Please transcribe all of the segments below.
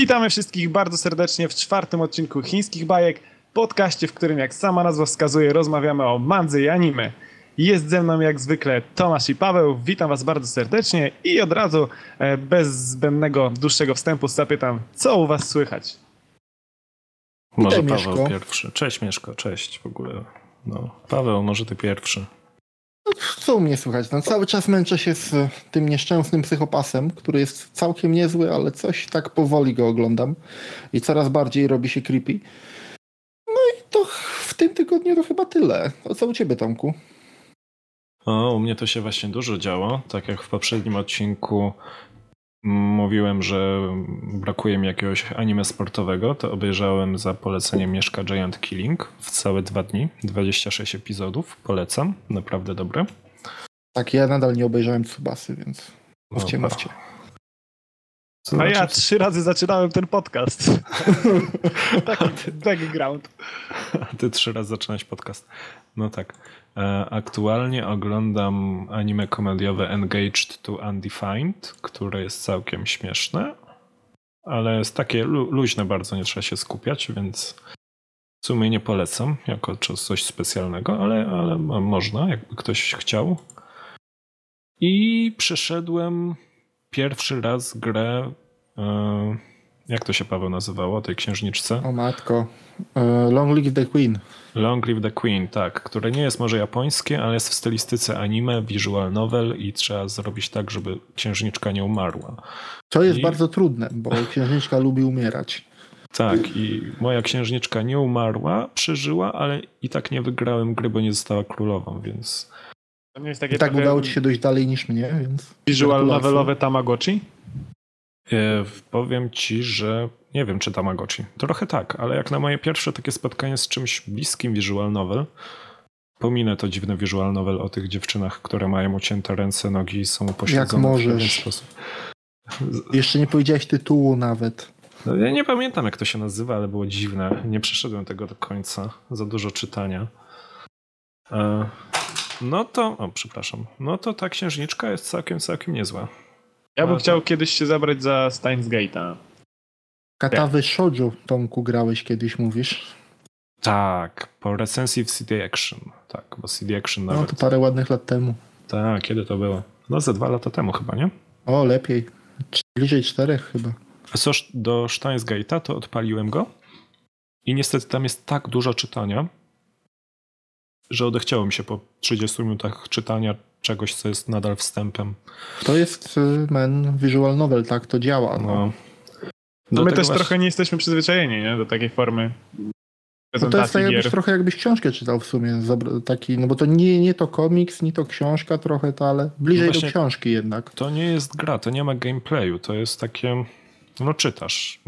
Witamy wszystkich bardzo serdecznie w czwartym odcinku Chińskich Bajek, podcaście, w którym jak sama nazwa wskazuje rozmawiamy o mandze i anime. Jest ze mną jak zwykle Tomasz i Paweł, witam was bardzo serdecznie i od razu e, bez zbędnego dłuższego wstępu zapytam, co u was słychać? Może Paweł Mieszko. pierwszy. Cześć Mieszko, cześć w ogóle. No, Paweł, może ty pierwszy. Co u mnie słychać? No, cały czas męczę się z tym nieszczęsnym psychopasem, który jest całkiem niezły, ale coś tak powoli go oglądam i coraz bardziej robi się creepy. No i to w tym tygodniu to chyba tyle. O co u ciebie, Tomku? O, u mnie to się właśnie dużo działo. Tak jak w poprzednim odcinku mówiłem, że brakuje mi jakiegoś anime sportowego, to obejrzałem za poleceniem Mieszka Giant Killing w całe dwa dni. 26 epizodów. Polecam. Naprawdę dobre. Tak, ja nadal nie obejrzałem Tsubasy, więc mówcie, Dobra. mówcie. Co A znaczy- ja trzy razy zaczynałem ten podcast. Taki background. Ty trzy razy zaczynać podcast. No tak. E, Aktualnie oglądam anime komediowe Engaged to Undefined, które jest całkiem śmieszne, ale jest takie lu- luźne bardzo, nie trzeba się skupiać, więc w sumie nie polecam jako coś specjalnego, ale, ale mo- można, jakby ktoś chciał. I przeszedłem pierwszy raz grę. e, Jak to się Paweł nazywało, tej księżniczce? O matko. E, Long Live the Queen. Long Live the Queen, tak, które nie jest może japońskie, ale jest w stylistyce anime, visual novel i trzeba zrobić tak, żeby księżniczka nie umarła. To jest I- bardzo trudne, bo księżniczka lubi umierać. Tak, i moja księżniczka nie umarła, przeżyła, ale i tak nie wygrałem gry, bo nie została królową, więc To nie jest takie I tak trochę udało ci się dojść dalej niż mnie, więc... visual novelowe Tamagotchi? E, powiem ci, że nie wiem, czy Tamagotchi. Trochę tak, ale jak na moje pierwsze takie spotkanie z czymś bliskim visual novel, pominę to dziwne visual novel o tych dziewczynach, które mają ucięte ręce, nogi i są upośledzone w możesz. pewien sposób. Jeszcze nie powiedziałeś tytułu nawet. No, ja nie pamiętam, jak to się nazywa, ale było dziwne. Nie przeszedłem tego do końca. Za dużo czytania. E, no to, o, przepraszam. No to ta księżniczka jest całkiem, całkiem niezła. Ja bym chciał kiedyś się zabrać za Steins Gate'a. Katawy Shoujo, Tomku, grałeś kiedyś, mówisz? Tak, po recenzji w CD Action. Tak, bo CD Action No nawet. to parę ładnych lat temu. Tak, kiedy to było? No ze dwa lata temu chyba, nie? O, lepiej. Bliżej czterech chyba. Co sz- do Steins Gate'a, to odpaliłem go i niestety tam jest tak dużo czytania, że odechciało mi się po 30 minutach czytania czegoś, co jest nadal wstępem. To jest y, men visual novel, tak to działa. No. No. No Do my też właśnie- trochę nie jesteśmy przyzwyczajeni nie? do takiej formy No to jest tak jakbyś trochę jakbyś książkę czytał w sumie. Taki, no bo to nie, nie to komiks, nie to książka trochę, to ale bliżej No właśnie- do książki jednak. To nie jest gra, to nie ma gameplayu, to jest takie, no czytasz.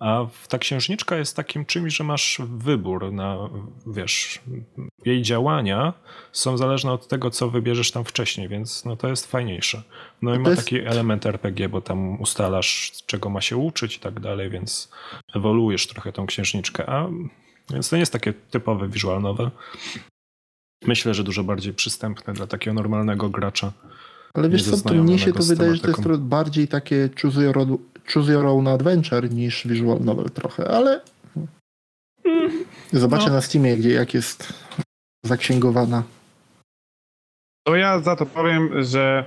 A ta księżniczka jest takim czymś, że masz wybór na, wiesz, jej działania są zależne od tego, co wybierzesz tam wcześniej, więc no to jest fajniejsze. No i ma jest- taki element RPG, bo tam ustalasz, czego ma się uczyć i tak dalej, więc ewoluujesz trochę tą księżniczkę, a więc to nie jest takie typowe visual novel. Myślę, że dużo bardziej przystępne dla takiego normalnego gracza. Ale wiesz co, to mnie się to wydaje, że to jest bardziej takie choose your, own- choose your own adventure niż visual novel trochę, ale zobaczę no. na Steamie, gdzie jak jest zaksięgowana. To ja za to powiem, że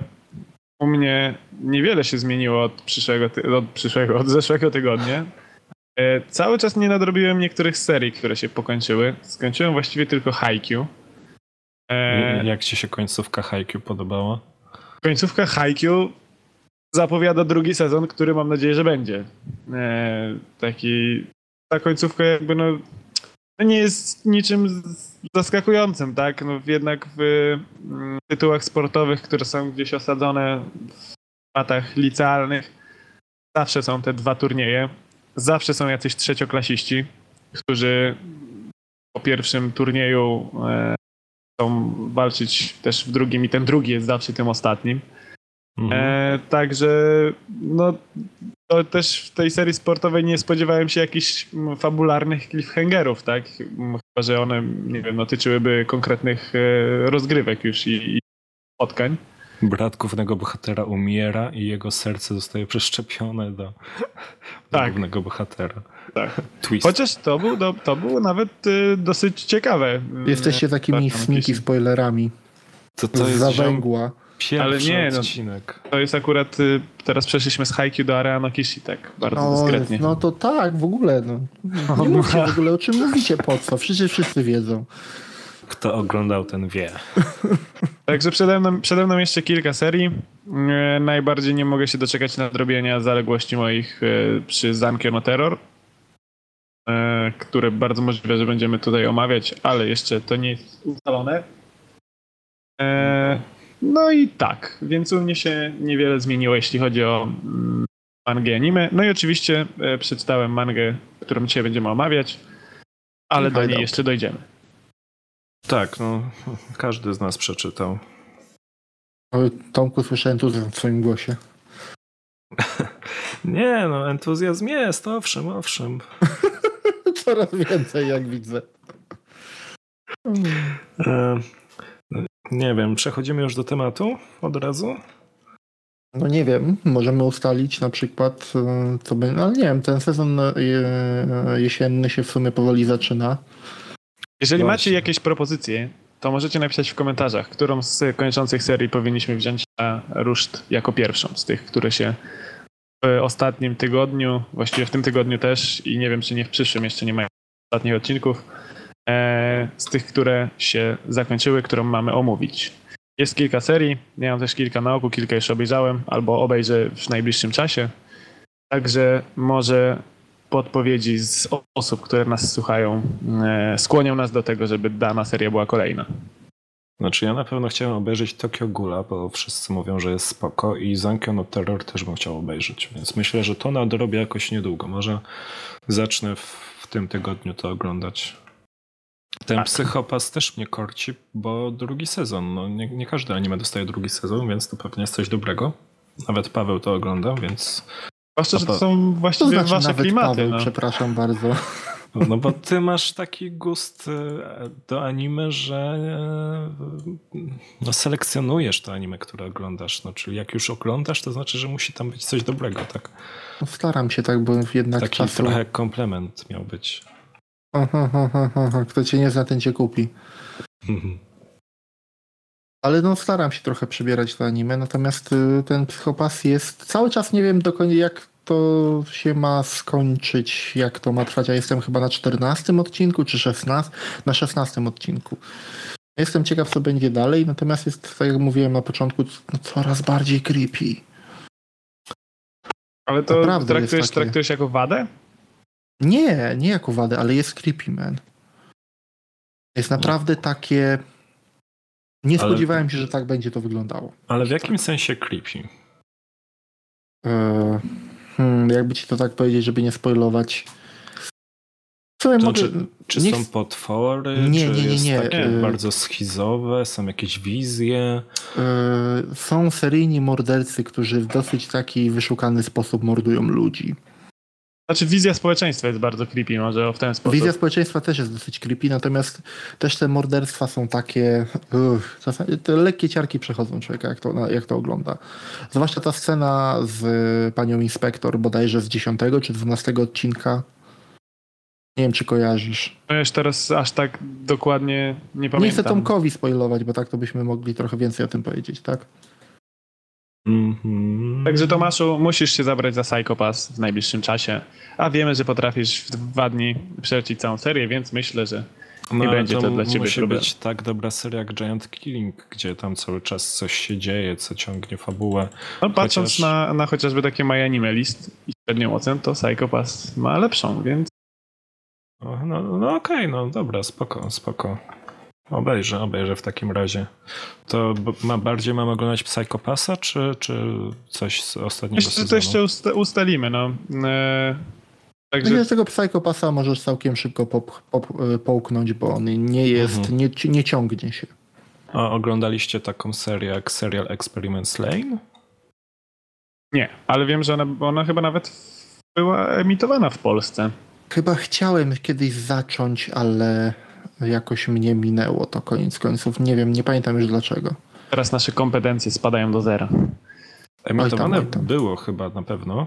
u mnie niewiele się zmieniło od przyszłego, ty- od, przyszłego, od zeszłego tygodnia. E, cały czas nie nadrobiłem niektórych serii, które się pokończyły. Skończyłem właściwie tylko Haikyuu. E, Jak ci się końcówka Haikyuu podobała? końcówka Haikyuu zapowiada drugi sezon, który mam nadzieję, że będzie. E, taki, ta końcówka jakby no nie jest niczym zaskakującym, tak? No, jednak w mm, tytułach sportowych, które są gdzieś osadzone w latach licealnych, zawsze są te dwa turnieje. Zawsze są jacyś trzecioklasiści, którzy po pierwszym turnieju e, chcą walczyć też w drugim i ten drugi jest zawsze tym ostatnim. Mhm. E, także no, to też w tej serii sportowej nie spodziewałem się jakichś fabularnych cliffhangerów, tak? Chyba, że one, nie wiem, dotyczyłyby konkretnych e, rozgrywek już i, i spotkań. Brat głównego bohatera umiera i jego serce zostaje przeszczepione do, do Tak. głównego bohatera. Tak. Twist. Chociaż to był, to, to było nawet y, dosyć ciekawe. Jesteście takimi Tak, sneaky jakieś- spoilerami. to, to jest ziom- Zawęgła. Pierwszy Ale nie, no. odcinek. To jest akurat, y, teraz przeszliśmy z Haikyuu do Areano Kishi, tak bardzo No, dyskretnie. no to tak, w ogóle. No. Nie mówcie w ogóle o czym mówicie, po co? Przecież wszyscy wiedzą. Kto oglądał, ten wie. Także przede mną, przede mną jeszcze kilka serii. E, Najbardziej nie mogę się doczekać nadrobienia zaległości moich e, przy Zankyo no Terror, e, które bardzo możliwe, że będziemy tutaj omawiać, ale jeszcze to nie jest ustalone. E, No i tak, więc u mnie się niewiele zmieniło, jeśli chodzi o mm, mangę i anime. No i oczywiście e, przeczytałem mangę, którą dzisiaj będziemy omawiać, ale do niej jeszcze dojdziemy. Tak, no, każdy z nas przeczytał. Tomku, słyszę entuzjazm w swoim głosie. Nie, no, entuzjazm jest, owszem, owszem. Coraz więcej, jak widzę. Nie wiem, przechodzimy już do tematu od razu? No nie wiem, możemy ustalić na przykład, e, co będzie, ale nie wiem, ten sezon e, jesienny się w sumie powoli zaczyna. Jeżeli Właśnie. macie jakieś propozycje, to możecie napisać w komentarzach, którą z kończących serii powinniśmy wziąć na ruszt jako pierwszą z tych, które się w ostatnim tygodniu, właściwie w tym tygodniu też i nie wiem, czy nie w przyszłym, jeszcze nie mają ostatnich odcinków, z tych, które się zakończyły, którą mamy omówić. Jest kilka serii, ja też kilka na oku, kilka już obejrzałem, albo obejrzę w najbliższym czasie. Także może podpowiedzi z osób, które nas słuchają, e, skłonią nas do tego, żeby dana seria była kolejna. Znaczy ja na pewno chciałem obejrzeć Tokyo Ghoula, bo wszyscy mówią, że jest spoko i Zankyo no Terror też bym chciał obejrzeć, więc myślę, że to nadrobię jakoś niedługo. Może zacznę w, w tym tygodniu to oglądać. Ten Tak. psychopas też mnie korci, bo drugi sezon. No, nie, nie każdy anime dostaje drugi sezon, więc to pewnie jest coś dobrego. Nawet Paweł to ogląda, więc. Zwłaszcza, że to to- są To właściwie znaczy wasze nawet klimaty. Paweł, no. przepraszam bardzo. No bo ty masz taki gust e, do anime, że e, no, selekcjonujesz to anime, które oglądasz. No, czyli jak już oglądasz, to znaczy, że musi tam być coś dobrego, tak? No, staram się tak, bo jednak Taki czasu... trochę komplement miał być. Aha, aha, aha, Kto cię nie zna, ten cię kupi. Ale no staram się trochę przybierać to anime, natomiast y, ten psychopas jest... Cały czas nie wiem do końca jak to się ma skończyć, jak to ma trwać. Ja jestem chyba na 14 odcinku, czy 16? Na 16 odcinku. Jestem ciekaw, co będzie dalej, natomiast jest, tak jak mówiłem na początku, no, coraz bardziej creepy. Ale to Naprawdę traktujesz, traktujesz jako wadę? Nie, nie jako wadę, ale jest creepy, man. Jest naprawdę takie... Nie Ale- spodziewałem się, że tak będzie to wyglądało. Ale w jakim sensie creepy? Eee, hmm, jakby ci to tak powiedzieć, żeby nie spoilować. Sumie To mogę... znaczy, Czy nie są potwory? Nie, czy nie, nie, nie. takie bardzo schizowe? Są jakieś wizje? eee, są seryjni mordercy, którzy w dosyć taki wyszukany sposób mordują ludzi. Znaczy wizja społeczeństwa jest bardzo creepy, może w ten sposób. Wizja społeczeństwa też jest dosyć creepy, natomiast też te morderstwa są takie... Uff, czasami te lekkie ciarki przechodzą człowieka, jak to, jak to ogląda. Zwłaszcza ta scena z panią inspektor, bodajże z 10 czy 12 odcinka. Nie wiem, czy kojarzysz. No już teraz aż tak dokładnie nie pamiętam. Nie chcę Tomkowi spoilować, bo tak to byśmy mogli trochę więcej o tym powiedzieć, tak? Mhm. Także Tomaszu, musisz się zabrać za Psychopass w najbliższym czasie. A wiemy, że potrafisz w dwa dni przelecić całą serię, więc myślę, że nie ale będzie to dla ciebie musi problemu. być tak dobra seria jak Giant Killing, gdzie tam cały czas coś się dzieje, co ciągnie fabułę. No, patrząc Chociaż- na, na chociażby takie My Anime List i średnią ocen, to Psychopass ma lepszą, więc O, No, no okej, no dobra, spoko, spoko. Obejrzę, obejrzę w takim razie. To ma, bardziej mam oglądać Psychopasa, czy, czy coś z ostatniego jeszcze, sezonu? to jeszcze usta- ustalimy. No. E, także Myślę, że tego Psychopasa możesz całkiem szybko pop, pop, e, połknąć, bo on nie jest, Mhm. nie, nie ciągnie się. A oglądaliście taką serię jak Serial Experiments Lane? nie, ale wiem, że ona, ona chyba nawet była emitowana w Polsce. Chyba chciałem kiedyś zacząć, ale jakoś mnie minęło to koniec końców. Nie wiem, nie pamiętam już dlaczego. Teraz nasze kompetencje spadają do zera. Emitowane Oj tam, oj tam. było chyba na pewno.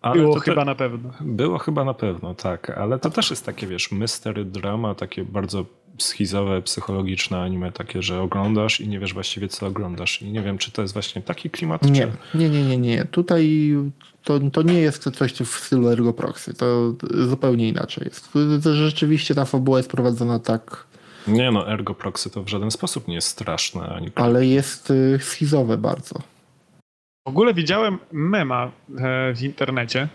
Ale Było to te- chyba na pewno. Było chyba na pewno, tak, ale to też jest takie, wiesz, mystery drama, takie bardzo schizowe, psychologiczne anime, takie, że oglądasz i nie wiesz właściwie, co oglądasz. I nie wiem, czy to jest właśnie taki klimat, Nie, czy... nie, nie, nie, nie. Tutaj to, to nie jest coś w stylu Ergo Proxy. To zupełnie inaczej jest. To Rzeczywiście ta fabuła jest prowadzona tak, Nie no, Ergo Proxy to w żaden sposób nie jest straszne, ani... ale jest y, schizowe bardzo. Ogóle widziałem mema e, w internecie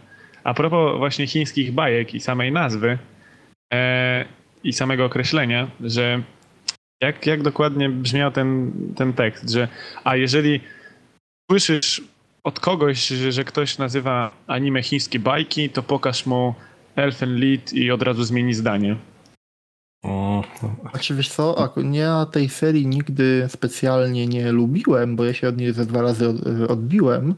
a propos właśnie chińskich bajek i samej nazwy e, i samego określenia, że jak, jak dokładnie brzmiał ten, ten tekst, że a jeżeli słyszysz od kogoś, że, że ktoś nazywa anime chińskie bajki, to pokaż mu Elfen Lied i od razu zmieni zdanie. Znaczy wiesz co, ja tej serii nigdy specjalnie nie lubiłem, bo ja się od niej ze dwa razy od, odbiłem.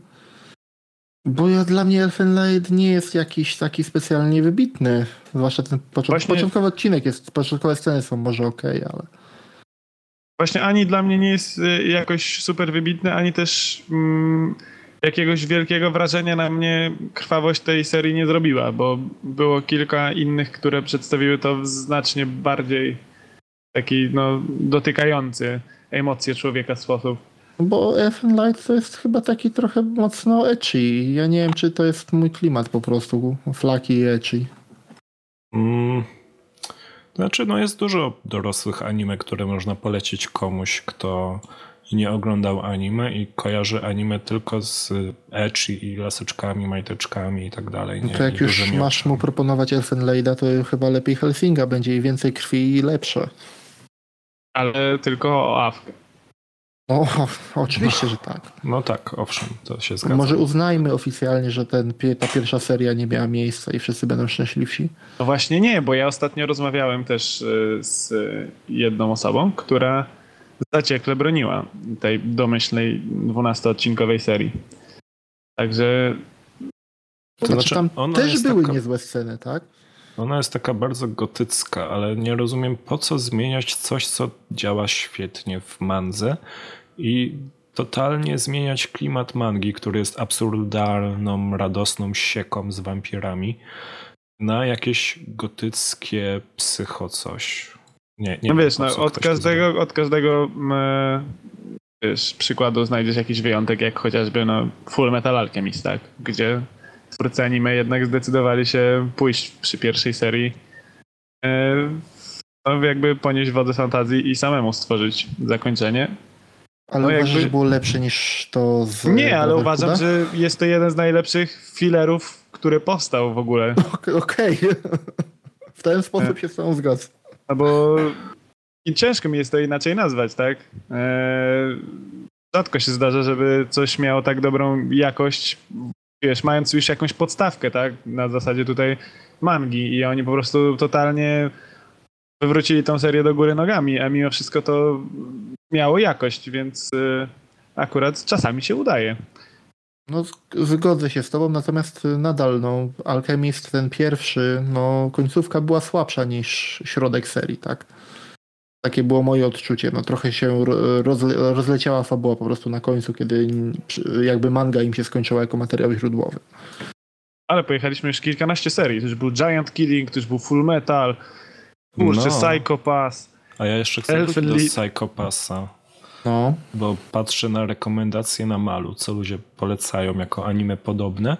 Bo ja, dla mnie Elfenlight nie jest jakiś taki specjalnie wybitny. Zwłaszcza ten począt, Właśnie- początkowy odcinek jest, początkowe sceny są może okej, ale... Właśnie ani dla mnie nie jest y, jakoś super wybitny, ani też mm, jakiegoś wielkiego wrażenia na mnie krwawość tej serii nie zrobiła, bo było kilka innych, które przedstawiły to w znacznie bardziej taki no, dotykający emocje człowieka sposób. Bo Elfenlight to jest chyba taki trochę mocno ecchi. Ja nie wiem, czy to jest mój klimat po prostu. Flaki i ecchi. Mm, Znaczy, no jest dużo dorosłych anime, które można polecić komuś, kto nie oglądał anime i kojarzy anime tylko z ecchi i laseczkami, majteczkami i tak dalej. No nie? to jak I już masz mu proponować Elfenlighta, to chyba lepiej Helsinga będzie i więcej krwi i lepsze. Ale tylko o awkę. No, oczywiście, że tak. No tak, owszem, to się zgadza. Może uznajmy oficjalnie, że ten, ta pierwsza seria nie miała miejsca i wszyscy będą szczęśliwsi. No właśnie nie, bo ja ostatnio rozmawiałem też y, z jedną osobą, która zaciekle broniła tej domyślnej 12-odcinkowej serii. Także To znaczy, znaczy, tam też były taka- niezłe sceny, tak? Ona jest taka bardzo gotycka, ale nie rozumiem po co zmieniać coś, co działa świetnie w mandze i totalnie zmieniać klimat mangi, który jest absurdalną, radosną sieką z wampirami na jakieś gotyckie psycho coś. Nie, nie no wiesz, no, od, każdego, od każdego mm, wiesz, przykładu znajdziesz jakiś wyjątek, jak chociażby no, Full Metal Alchemist, tak? gdzie twórcy anime jednak zdecydowali się pójść przy pierwszej serii e, no, jakby ponieść wodę fantazji i samemu stworzyć zakończenie. Ale No uważasz, jakby- że było lepsze niż to z Nie, ale uważam, że jest to jeden z najlepszych filerów, który powstał w ogóle. Ok- Okej. w ten sposób się z tobą zgadzam. No bo ciężko mi jest to inaczej nazwać, tak? Eee, rzadko się zdarza, żeby coś miało tak dobrą jakość, wiesz, mając już jakąś podstawkę, tak? Na zasadzie tutaj mangi i oni po prostu totalnie wywrócili tą serię do góry nogami, a mimo wszystko to miało jakość, więc e, akurat czasami się udaje. No, zgodzę się z tobą, natomiast y, nadal, no, Alchemist ten pierwszy, no, końcówka była słabsza niż środek serii, tak? Takie było moje odczucie. No, trochę się ro- rozle rozleciała fabuła po prostu na końcu, kiedy jakby manga im się skończyła jako materiał źródłowy. Ale pojechaliśmy już kilkanaście serii. To już był Giant Killing, to już był Full Metal, kurczę, No. Psycho Pass. A ja jeszcze chcę Elfen wrócić do Lied- Psychopassa. No, bo patrzę na rekomendacje na Malu, co ludzie polecają jako anime podobne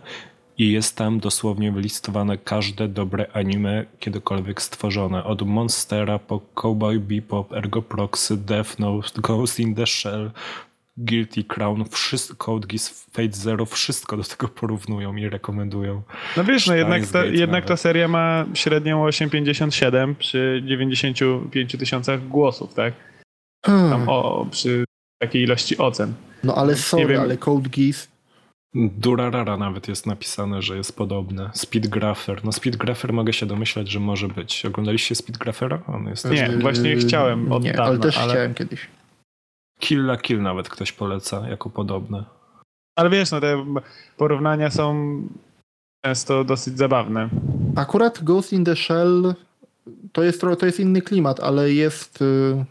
i jest tam dosłownie wylistowane każde dobre anime kiedykolwiek stworzone. Od Monstera po Cowboy Bebop, Ergo Proxy, Death Note, Ghost in the Shell, Guilty Crown, wszystko, Code Geass, Fate Zero, wszystko do tego porównują i rekomendują. No wiesz, no jednak, ta, jednak ta seria ma średnią 8,57 przy 95 tysiącach głosów, tak? Hmm. Tam o, przy takiej ilości ocen. no ale sorry, wiem. ale Code Geass, Durarara nawet jest napisane, że jest podobne. Speedgrapher. No Speedgrapher mogę się domyślać, że może być. Oglądaliście Speedgraphera? On jest Nie, właśnie chciałem od Nie, dawna, ale też ale- chciałem kiedyś. Kill la Kill nawet ktoś poleca jako podobne. Ale wiesz, no te porównania są często dosyć zabawne. Akurat Ghost in the Shell to jest, to jest inny klimat, ale jest y,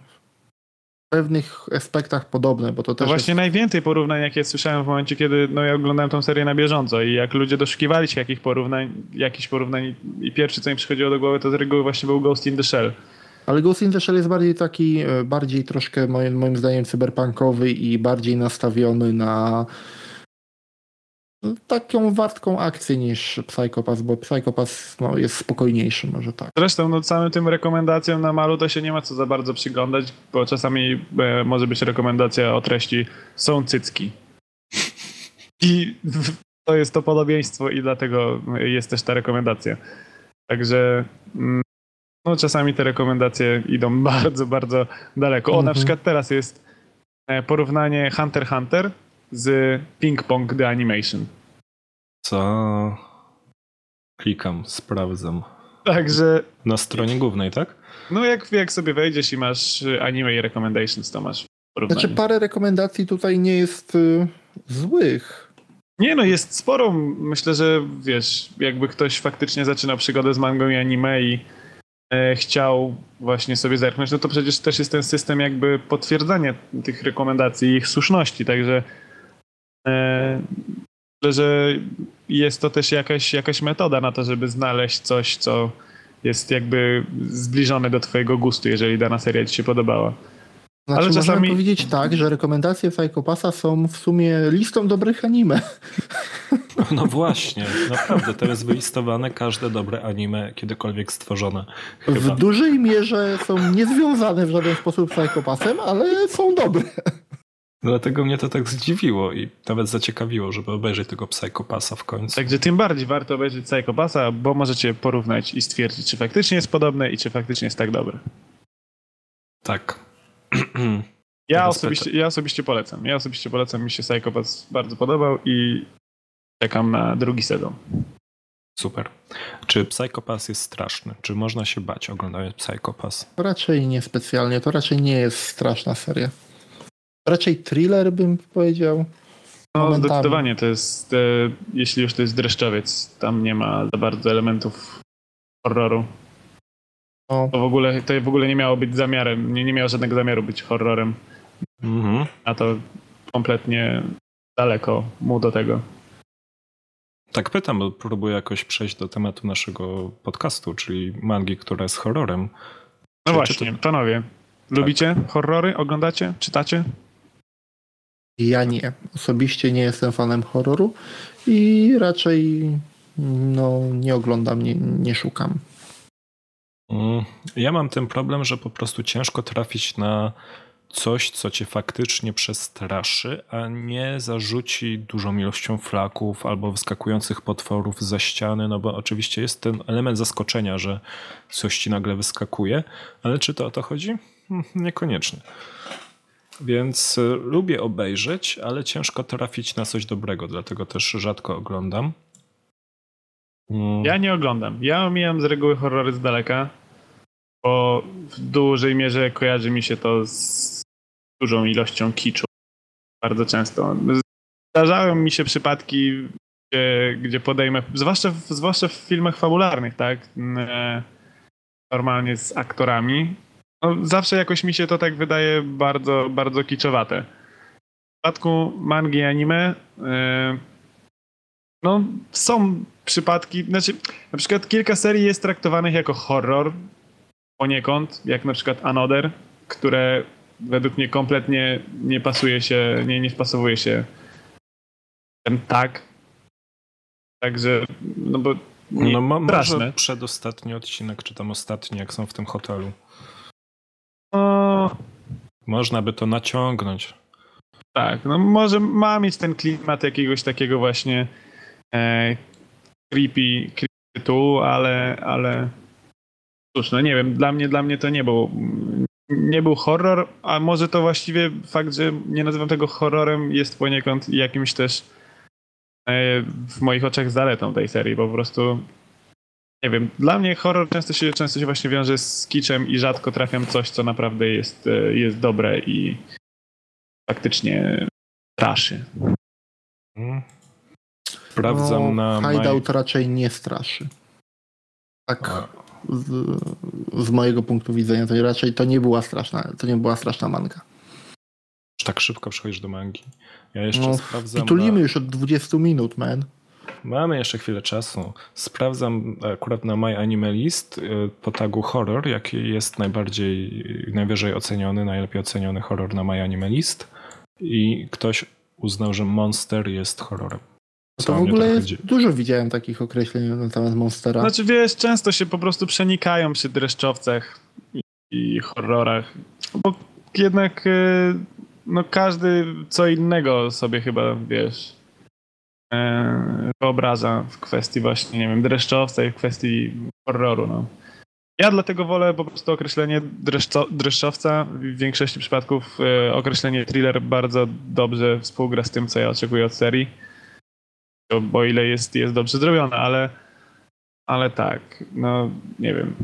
pewnych aspektach podobne, bo to też To właśnie jest... najwięcej porównań, jakie słyszałem w momencie, kiedy no, ja oglądałem tą serię na bieżąco i jak ludzie doszukiwali się jakich porównań, jakichś porównań i pierwsze, co mi przychodziło do głowy, to z reguły właśnie był Ghost in the Shell. Ale Ghost in the Shell jest bardziej taki, e, bardziej troszkę moim, moim zdaniem cyberpunkowy i bardziej nastawiony na taką wartką akcję niż Psychopass, bo Psychopass no, jest spokojniejszy może tak. Zresztą no, samym tym rekomendacjom na malu to się nie ma co za bardzo przyglądać, bo czasami e, może być rekomendacja o treści są cycki. I to jest to podobieństwo i dlatego jest też ta rekomendacja. Także mm, no, czasami te rekomendacje idą bardzo, bardzo daleko. O, na Mhm. przykład teraz jest e, porównanie Hunter Hunter z Ping Pong The Animation. Co? Klikam, sprawdzam. Także Na stronie głównej, tak? No jak, jak sobie wejdziesz i masz y, anime i recommendations, to masz porównanie. Znaczy parę rekomendacji tutaj nie jest y, złych. Nie no, jest sporo. Myślę, że wiesz, jakby ktoś faktycznie zaczynał przygodę z mangą i anime i e, chciał właśnie sobie zerknąć, no to przecież też jest ten system jakby potwierdzania tych rekomendacji i ich słuszności, także myślę, że jest to też jakaś, jakaś metoda na to, żeby znaleźć coś, co jest jakby zbliżone do twojego gustu, jeżeli dana seria ci się podobała. Znaczy, Ale czasami- powiedzieć tak, że rekomendacje Psychopassa są w sumie listą dobrych anime. No właśnie, naprawdę, to jest wylistowane każde dobre anime kiedykolwiek stworzone. Chyba. W dużej mierze są niezwiązane w żaden sposób z Psychopassem, ale są dobre. Dlatego mnie to tak zdziwiło i nawet zaciekawiło, żeby obejrzeć tego Psychopassa w końcu. Także tym bardziej warto obejrzeć Psychopassa, bo możecie porównać i stwierdzić, czy faktycznie jest podobne i czy faktycznie jest tak dobre. Tak. Ja osobiście, ja osobiście polecam. Ja osobiście polecam, mi się Psychopass bardzo podobał i czekam na drugi sezon. Super. Czy Psychopass jest straszny? Czy można się bać oglądając Psychopass? Raczej niespecjalnie, to raczej nie jest straszna seria. Raczej thriller bym powiedział. No Momentami. zdecydowanie to jest, e, jeśli już to jest dreszczowiec, tam nie ma za bardzo elementów horroru. No, To w ogóle, to w ogóle nie miało być zamiarem, nie, nie miało żadnego zamiaru być horrorem, Mhm. a to kompletnie daleko mu do tego. Tak pytam, bo próbuję jakoś przejść do tematu naszego podcastu, czyli mangi, która jest horrorem. No Czy- właśnie, czy panowie, lubicie horrory? Oglądacie? Czytacie? Ja nie. Osobiście nie jestem fanem horroru i raczej no, nie oglądam, nie, nie szukam. Mm, Ja mam ten problem, że po prostu ciężko trafić na coś, co cię faktycznie przestraszy, a nie zarzuci dużą ilością flaków albo wyskakujących potworów za ściany, no bo oczywiście jest ten element zaskoczenia, że coś ci nagle wyskakuje, ale czy to o to chodzi? Hmm, Niekoniecznie. Więc y, lubię obejrzeć, ale ciężko trafić na coś dobrego, dlatego też rzadko oglądam. Mm, Ja nie oglądam. Ja omijam z reguły horrory z daleka, bo w dużej mierze kojarzy mi się to z dużą ilością kiczu. Bardzo często. Zdarzają mi się przypadki, gdzie, gdzie podejmę, zwłaszcza w, zwłaszcza w filmach fabularnych, tak? E, Normalnie z aktorami. No, zawsze jakoś mi się to tak wydaje bardzo, bardzo kiczowate. W przypadku mangi anime e, no, są przypadki, znaczy na przykład kilka serii jest traktowanych jako horror poniekąd, jak na przykład Another, które według mnie kompletnie nie pasuje się, nie, nie wpasowuje się ten tak. Także, no bo nie, No ma, straszne. może przedostatni odcinek, czy tam ostatni, jak są w tym hotelu. No, Można by to naciągnąć. tak, no może ma mieć ten klimat jakiegoś takiego właśnie e, creepy, creepy tytułu, ale, ale cóż, no nie wiem, dla mnie, dla mnie to nie był nie był horror, a może to właściwie fakt, że nie nazywam tego horrorem jest poniekąd jakimś też e, w moich oczach zaletą tej serii, bo po prostu nie wiem, dla mnie horror często się, często się właśnie wiąże z kiczem i rzadko trafiam coś, co naprawdę jest, e, jest dobre i faktycznie straszy. Mm. Sprawdzam no, na. My... Hideout raczej nie straszy. Tak z, z mojego punktu widzenia to raczej to nie była straszna, to nie była straszna manga. Tak szybko przechodzisz do mangi. Ja jeszcze No, sprawdzam. Pitulimy na- już od 20 minut, man. Mamy jeszcze chwilę czasu. Sprawdzam akurat na My Anime List y, po tagu horror, jaki jest najbardziej, najwyżej oceniony, najlepiej oceniony horror na My Anime List. I ktoś uznał, że Monster jest horrorem. To Co w mnie ogóle trochę jest, dużo widziałem takich określeń na temat Monstera. Znaczy wiesz, często się po prostu przenikają przy dreszczowcach i, i horrorach. Bo jednak e, no każdy co innego sobie chyba, wiesz, e, wyobraża w kwestii właśnie, nie wiem, dreszczowca i w kwestii horroru, no. Ja dlatego wolę po prostu określenie dreszczo, dreszczowca. W większości przypadków e, określenie thriller bardzo dobrze współgra z tym, co ja oczekuję od serii. Bo ile jest, jest dobrze zrobione, ale ale tak, no nie wiem.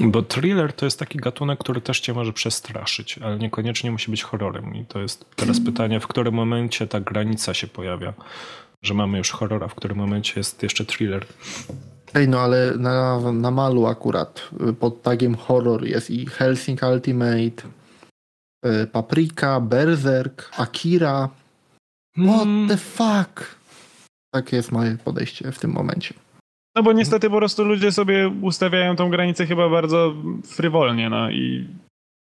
Bo thriller to jest taki gatunek, który też cię może przestraszyć, ale niekoniecznie musi być horrorem. I to jest teraz pytanie, w którym momencie ta granica się pojawia, że mamy już horrora, w którym momencie jest jeszcze thriller. Ej, no ale na, na malu akurat pod tagiem horror jest i Helsing Ultimate, y, Paprika, Berserk, Akira. What Mm, the fuck? Takie jest moje podejście w tym momencie. No bo niestety po prostu ludzie sobie ustawiają tą granicę chyba bardzo frywolnie, no i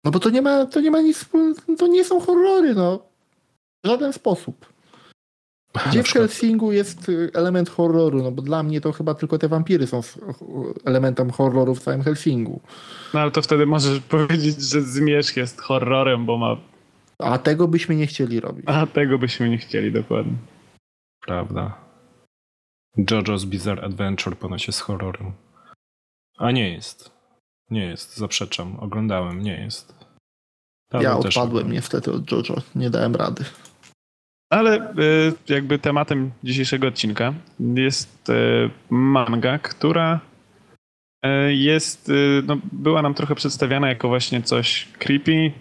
No bo to nie ma, to nie ma nic, wspólnego- to nie są horrory, no. W żaden sposób. Gdzie w Helsingu jest y, element horroru? No bo dla mnie to chyba tylko te wampiry są s- elementem horroru w całym Helsingu. no ale to wtedy możesz powiedzieć, że Zmierzch jest horrorem, bo ma... A tego byśmy nie chcieli robić. A tego byśmy nie chcieli dokładnie. Prawda. JoJo's Bizarre Adventure ponoć jest horrorem. A nie jest. Nie jest, zaprzeczam. Oglądałem, nie jest. Paweł Ja też odpadłem oglądał. niestety od JoJo. Nie dałem rady. Ale y, jakby tematem dzisiejszego odcinka jest y, manga, która y, jest, no, była nam trochę przedstawiana jako właśnie coś creepy,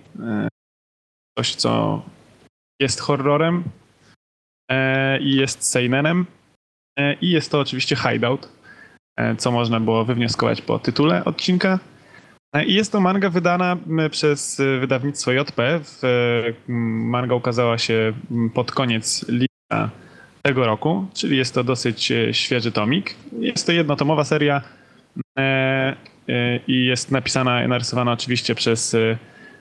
coś co jest horrorem i jest seinenem i jest to oczywiście hideout, y, co można było wywnioskować po tytule odcinka. E, I jest to manga wydana przez e, wydawnictwo JP. E, manga ukazała się pod koniec lipca tego roku, czyli jest to dosyć e, świeży tomik. Jest to jednotomowa seria e, e, i jest napisana, narysowana oczywiście przez e,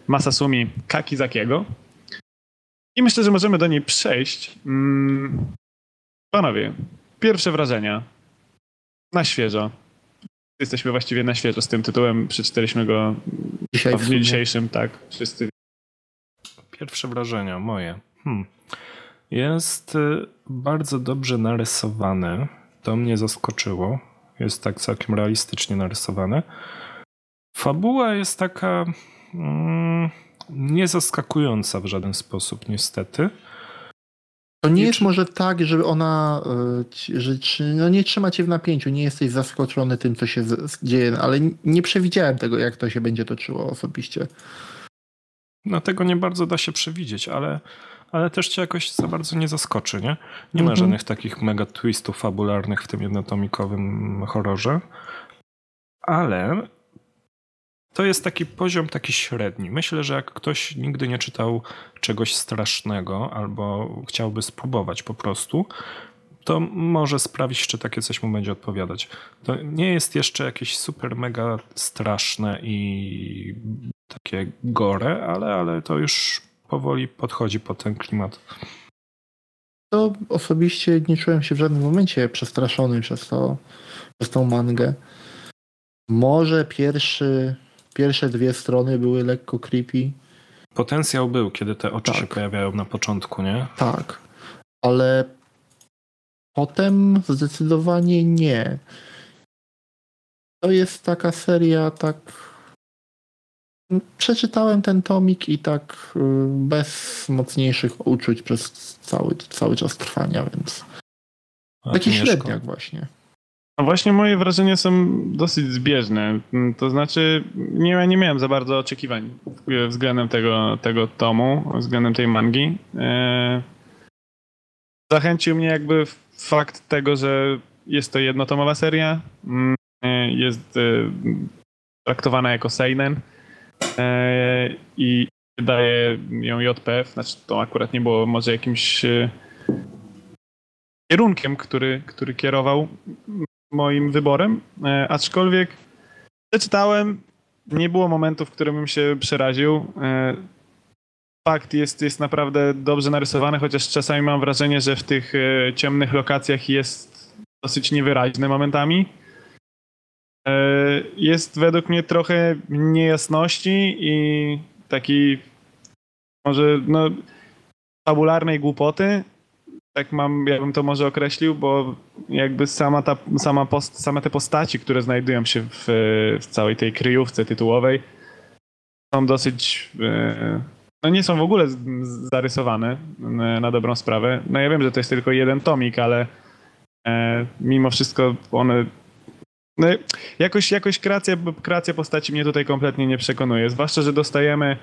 Masasumi Kakizakiego. I myślę, że możemy do niej przejść. Mm, Panowie, pierwsze wrażenia. Na świeżo. Jesteśmy właściwie na świeżo z tym tytułem. Przeczytaliśmy go Dzisiaj w w dniu dzisiejszym, tak. Wszyscy. Pierwsze wrażenia moje. Hmm. Jest y, bardzo dobrze narysowany. To mnie zaskoczyło. Jest tak całkiem realistycznie narysowany. Fabuła jest taka mm, niezaskakująca w żaden sposób, niestety. To nie jest może tak, że ona, że no nie trzyma cię w napięciu, nie jesteś zaskoczony tym, co się dzieje, ale nie przewidziałem tego, jak to się będzie toczyło osobiście. No tego nie bardzo da się przewidzieć, ale, ale też cię jakoś za bardzo nie zaskoczy, nie? Nie ma Mhm. żadnych takich mega twistów fabularnych w tym jednotomikowym horrorze. Ale to jest taki poziom taki średni. Myślę, że jak ktoś nigdy nie czytał czegoś strasznego albo chciałby spróbować po prostu, to może sprawić, czy takie coś mu będzie odpowiadać. To nie jest jeszcze jakieś super mega straszne i takie gore, ale, ale to już powoli podchodzi pod ten klimat. To osobiście nie czułem się w żadnym momencie przestraszony przez, to, przez tą mangę. Może pierwszy, pierwsze dwie strony były lekko creepy, Potencjał był, kiedy te oczy Tak. się pojawiają na początku, nie? tak, ale potem zdecydowanie nie. To jest taka seria, tak. Przeczytałem ten tomik i tak y, bez mocniejszych uczuć przez cały, cały czas trwania, więc A taki średniak właśnie. No właśnie moje wrażenia są dosyć zbieżne. To znaczy, nie, nie miałem za bardzo oczekiwań względem tego, tego tomu, względem tej mangi. E, Zachęcił mnie jakby fakt tego, że jest to jednotomowa seria. e, Jest e, traktowana jako seinen. I wydaje ją JPF, znaczy to akurat nie było może jakimś kierunkiem, który, który kierował moim wyborem, e, aczkolwiek przeczytałem, nie było momentu, w którym bym się przeraził. E, fakt jest, jest naprawdę dobrze narysowany, chociaż czasami mam wrażenie, że w tych e, ciemnych lokacjach jest dosyć niewyraźny momentami. Jest według mnie trochę niejasności i taki może no, fabularnej głupoty. Tak mam, ja bym to może określił, bo jakby sama ta, sama post, same te postaci, które znajdują się w, w całej tej kryjówce tytułowej są dosyć e, no nie są w ogóle zarysowane e, na dobrą sprawę. No ja wiem, że to jest tylko jeden tomik, ale e, mimo wszystko one no, jakoś, jakoś kreacja, kreacja postaci mnie tutaj kompletnie nie przekonuje. Zwłaszcza, że dostajemy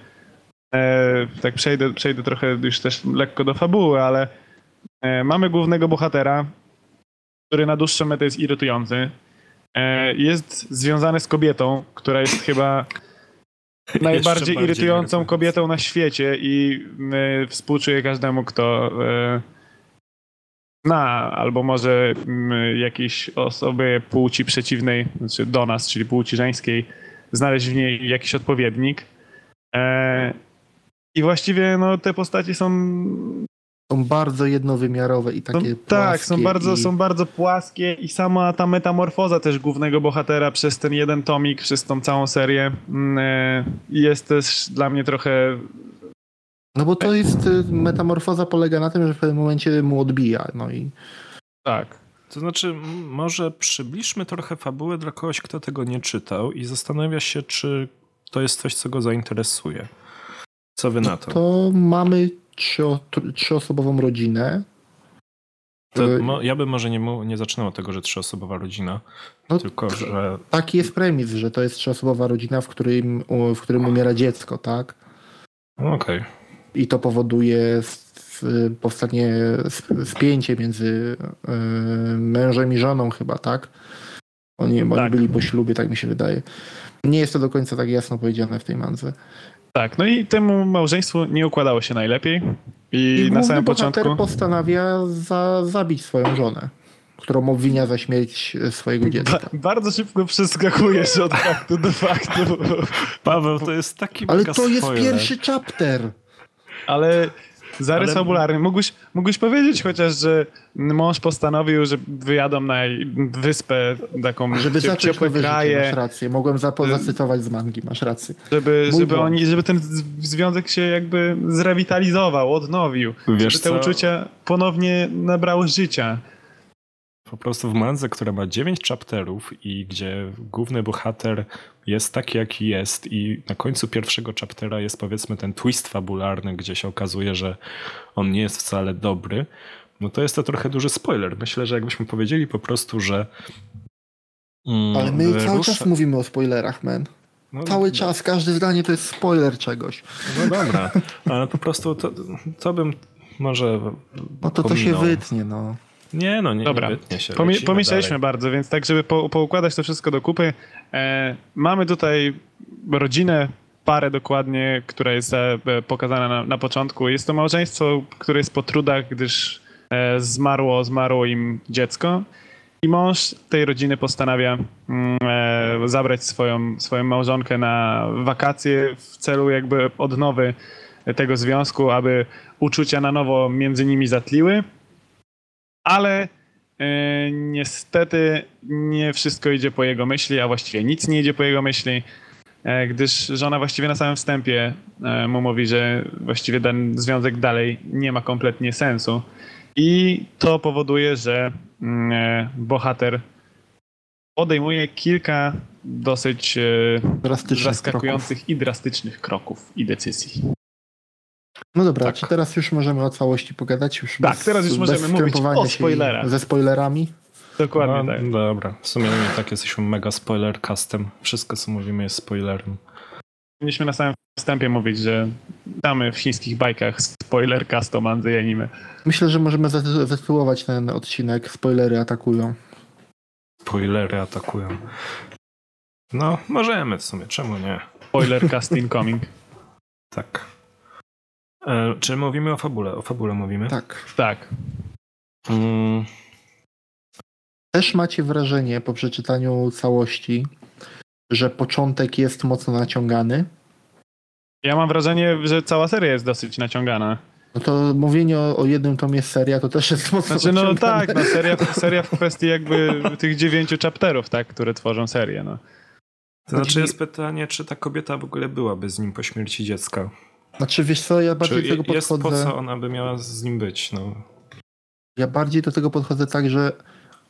e, tak przejdę, przejdę trochę już też lekko do fabuły, ale mamy głównego bohatera, który na dłuższą metę jest irytujący. E, jest związany z kobietą, która jest chyba najbardziej bardziej irytującą kobietą na świecie i y, współczuję każdemu, kto zna albo może y, jakiejś osoby płci przeciwnej, znaczy do nas, czyli płci żeńskiej, znaleźć w niej jakiś odpowiednik. E, I właściwie no, te postaci są Są bardzo jednowymiarowe i są, takie tak, są bardzo, i... są bardzo płaskie i sama ta metamorfoza też głównego bohatera przez ten jeden tomik, przez tą całą serię mm, e, jest też dla mnie trochę No bo to jest, y, metamorfoza polega na tym, że w pewnym momencie mu odbija, no i tak. To znaczy, może przybliżmy trochę fabułę dla kogoś, kto tego nie czytał i zastanawia się, czy to jest coś, co go zainteresuje. Co wy na to? to mamy trzyo, tr- trzyosobową rodzinę. To mo- ja bym może nie, nie zaczynał od tego, że trzyosobowa rodzina, No, tylko że Taki jest premis, że to jest trzyosobowa rodzina, w którym, w którym umiera dziecko, tak? no okej. I to powoduje powstanie sp- spięcie między y, mężem i żoną chyba, tak? Oni, oni Tak. byli po ślubie, tak mi się wydaje. Nie jest to do końca tak jasno powiedziane w tej mandze. Tak, no i temu małżeństwu nie układało się najlepiej. I, I na samym początku. postanawia za, zabić swoją żonę, którą obwinia za śmierć e, swojego dziecka. Ba- bardzo szybko przeskakujesz od faktu do faktu. Paweł, to jest taki Ale to jest spoiler. pierwszy chapter. Ale zarys Ale- fabularny. Mógłbyś, mógłbyś powiedzieć chociaż, że mąż postanowił, że wyjadą na wyspę taką Żeby cie- zacząć ciepłe nowe życie, kraje, masz rację. Mogłem zapo- zacytować z mangi, masz rację. żeby, Mój żeby, błąd. oni, żeby ten związek się jakby zrewitalizował, odnowił. Wiesz żeby te co? uczucia ponownie nabrały życia. Po prostu w mandze, która ma 9 chapterów i gdzie główny bohater jest taki, jaki jest i na końcu pierwszego chaptera jest powiedzmy ten twist fabularny, gdzie się okazuje, że on nie jest wcale dobry, no to jest to trochę duży spoiler. Myślę, że jakbyśmy powiedzieli po prostu, że mm, Ale my cały czas mówimy o spoilerach, man. no, Cały no, czas, każde zdanie to jest spoiler czegoś. No dobra, ale po prostu to, to bym może No to to się pominął. wytnie, no. Nie no, nie, Dobra. nie się. Lecimy Pomieszaliśmy dalej. bardzo, więc tak, żeby po- poukładać to wszystko do kupy, e, mamy tutaj rodzinę, parę dokładnie, która jest e, pokazana na, na początku. Jest to małżeństwo, które jest po trudach, gdyż e, zmarło, zmarło im dziecko. I mąż tej rodziny postanawia mm, e, zabrać swoją, swoją małżonkę na wakacje w celu jakby odnowy tego związku, aby uczucia na nowo między nimi zatliły. Ale e, niestety nie wszystko idzie po jego myśli, a właściwie nic nie idzie po jego myśli, e, gdyż żona właściwie na samym wstępie e, mu mówi, że właściwie ten związek dalej nie ma kompletnie sensu. I to powoduje, że mm, bohater podejmuje kilka dosyć zaskakujących i drastycznych kroków i decyzji. No dobra, Tak. czy teraz już możemy o całości pogadać? Już Tak, teraz już możemy mówić o się spoilerach. Ze spoilerami? Dokładnie no, tak. Dobra, w sumie my tak jesteśmy mega spoiler castem. Wszystko co mówimy jest spoilerem. Powinniśmy na samym wstępie mówić, że damy w chińskich bajkach spoiler custom Andrzej Anime. Myślę, że możemy zaty- zatytułować ten odcinek Spoilery atakują. Spoilery atakują. No, możemy w sumie, czemu nie? Spoiler cast incoming. Tak. E, czy mówimy o fabule? O fabule mówimy? Tak. Tak. Mm, Też macie wrażenie po przeczytaniu całości, że początek jest mocno naciągany? Ja mam wrażenie, że cała seria jest dosyć naciągana. No to mówienie o, o jednym tomie seria to też jest mocno Znaczy, no naciągane. tak, no, seria, seria w kwestii jakby tych dziewięciu chapterów, tak, które tworzą serię. No. to znaczy jest pytanie, czy ta kobieta w ogóle byłaby z nim po śmierci dziecka? Znaczy wiesz co, ja bardziej Czy do tego jest po podchodzę. co ona by miała z nim być? No. Ja bardziej do tego podchodzę tak, że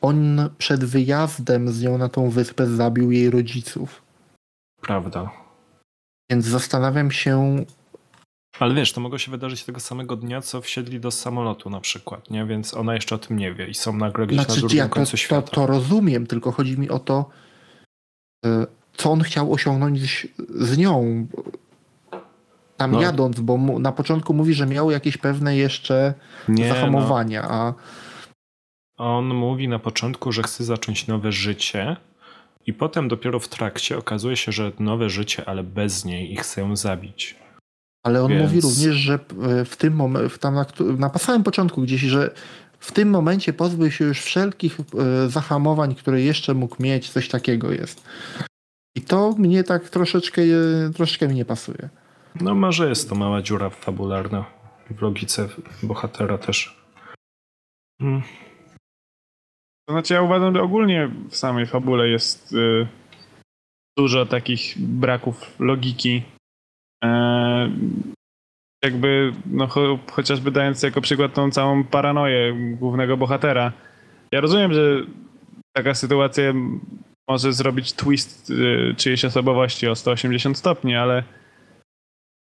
on przed wyjazdem z nią na tą wyspę zabił jej rodziców. Prawda. Więc zastanawiam się, Ale wiesz, to mogło się wydarzyć tego samego dnia, co wsiedli do samolotu na przykład, nie? Więc ona jeszcze o tym nie wie i są nagle gdzieś na znaczy drugim ja to, końcu to, świata. to rozumiem, tylko chodzi mi o to, y, co on chciał osiągnąć z, z nią. Tam No. jadąc, bo mu, na początku mówi, że miał jakieś pewne jeszcze nie, no, zahamowania, a on mówi na początku, że chce zacząć nowe życie i potem dopiero w trakcie okazuje się, że nowe życie, ale bez niej i chce ją zabić. Ale on Więc- mówi również, że e, w tym momencie, na, na samym początku gdzieś, że w tym momencie pozbył się już wszelkich e, zahamowań, które jeszcze mógł mieć, coś takiego jest. I to mnie tak troszeczkę, troszeczkę mi nie pasuje. No może jest to mała dziura fabularna w logice bohatera też. Mm. To znaczy ja uważam, że ogólnie w samej fabule jest y, dużo takich braków logiki. E, jakby, no cho, chociażby dając jako przykład tą całą paranoję głównego bohatera. Ja rozumiem, że taka sytuacja może zrobić twist y, czyjejś osobowości o 180 stopni, ale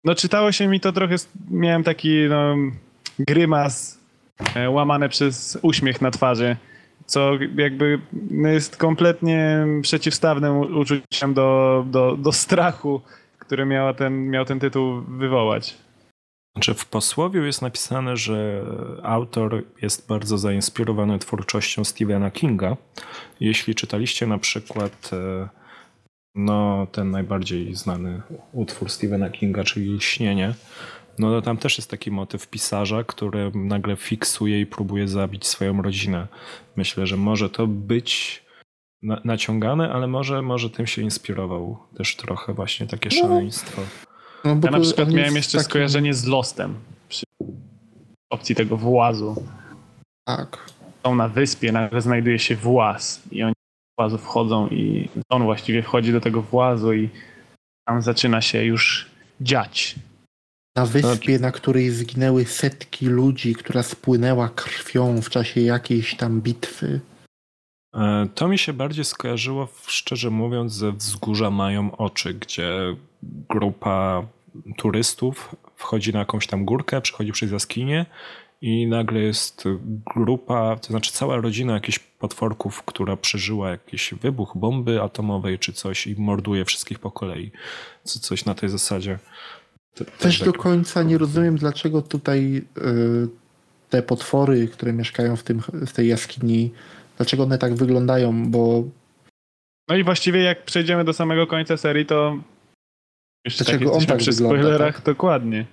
no czytało się mi to trochę, miałem taki no, grymas e, łamany przez uśmiech na twarzy co jakby jest kompletnie przeciwstawnym uczuciem do, do, do strachu, który miała ten, miał ten tytuł wywołać. Znaczy w posłowiu jest napisane, że autor jest bardzo zainspirowany twórczością Stephena Kinga. Jeśli czytaliście na przykład e, no, ten najbardziej znany utwór Stephena Kinga, czyli Śnienie, no to tam też jest taki motyw pisarza, który nagle fiksuje i próbuje zabić swoją rodzinę. Myślę, że może to być na, naciągane, ale może, może tym się inspirował też trochę właśnie takie No. szaleństwo. No, bo Ja na przykład miałem jeszcze taki- skojarzenie z Lostem przy opcji tego włazu. Tak. Są na wyspie, nagle znajduje się właz i oni włazu wchodzą i on właściwie wchodzi do tego włazu i tam zaczyna się już dziać. Na wyspie, na której zginęły setki ludzi, która spłynęła krwią w czasie jakiejś tam bitwy. E, To mi się bardziej skojarzyło, szczerze mówiąc, ze wzgórza mają oczy, gdzie grupa turystów wchodzi na jakąś tam górkę, przechodzi przez jaskinię i nagle jest grupa, to znaczy cała rodzina jakichś potworków, która przeżyła jakiś wybuch bomby atomowej czy coś i morduje wszystkich po kolei. Co, coś na tej zasadzie. To- Też tak- do końca nie rozumiem, dlaczego tutaj y, te potwory, które mieszkają w, tym, w tej jaskini, dlaczego one tak wyglądają, bo No i właściwie jak przejdziemy do samego końca serii, to tak Dlaczego on jesteśmy tak przy wygląda, spoilerach tak? dokładnie.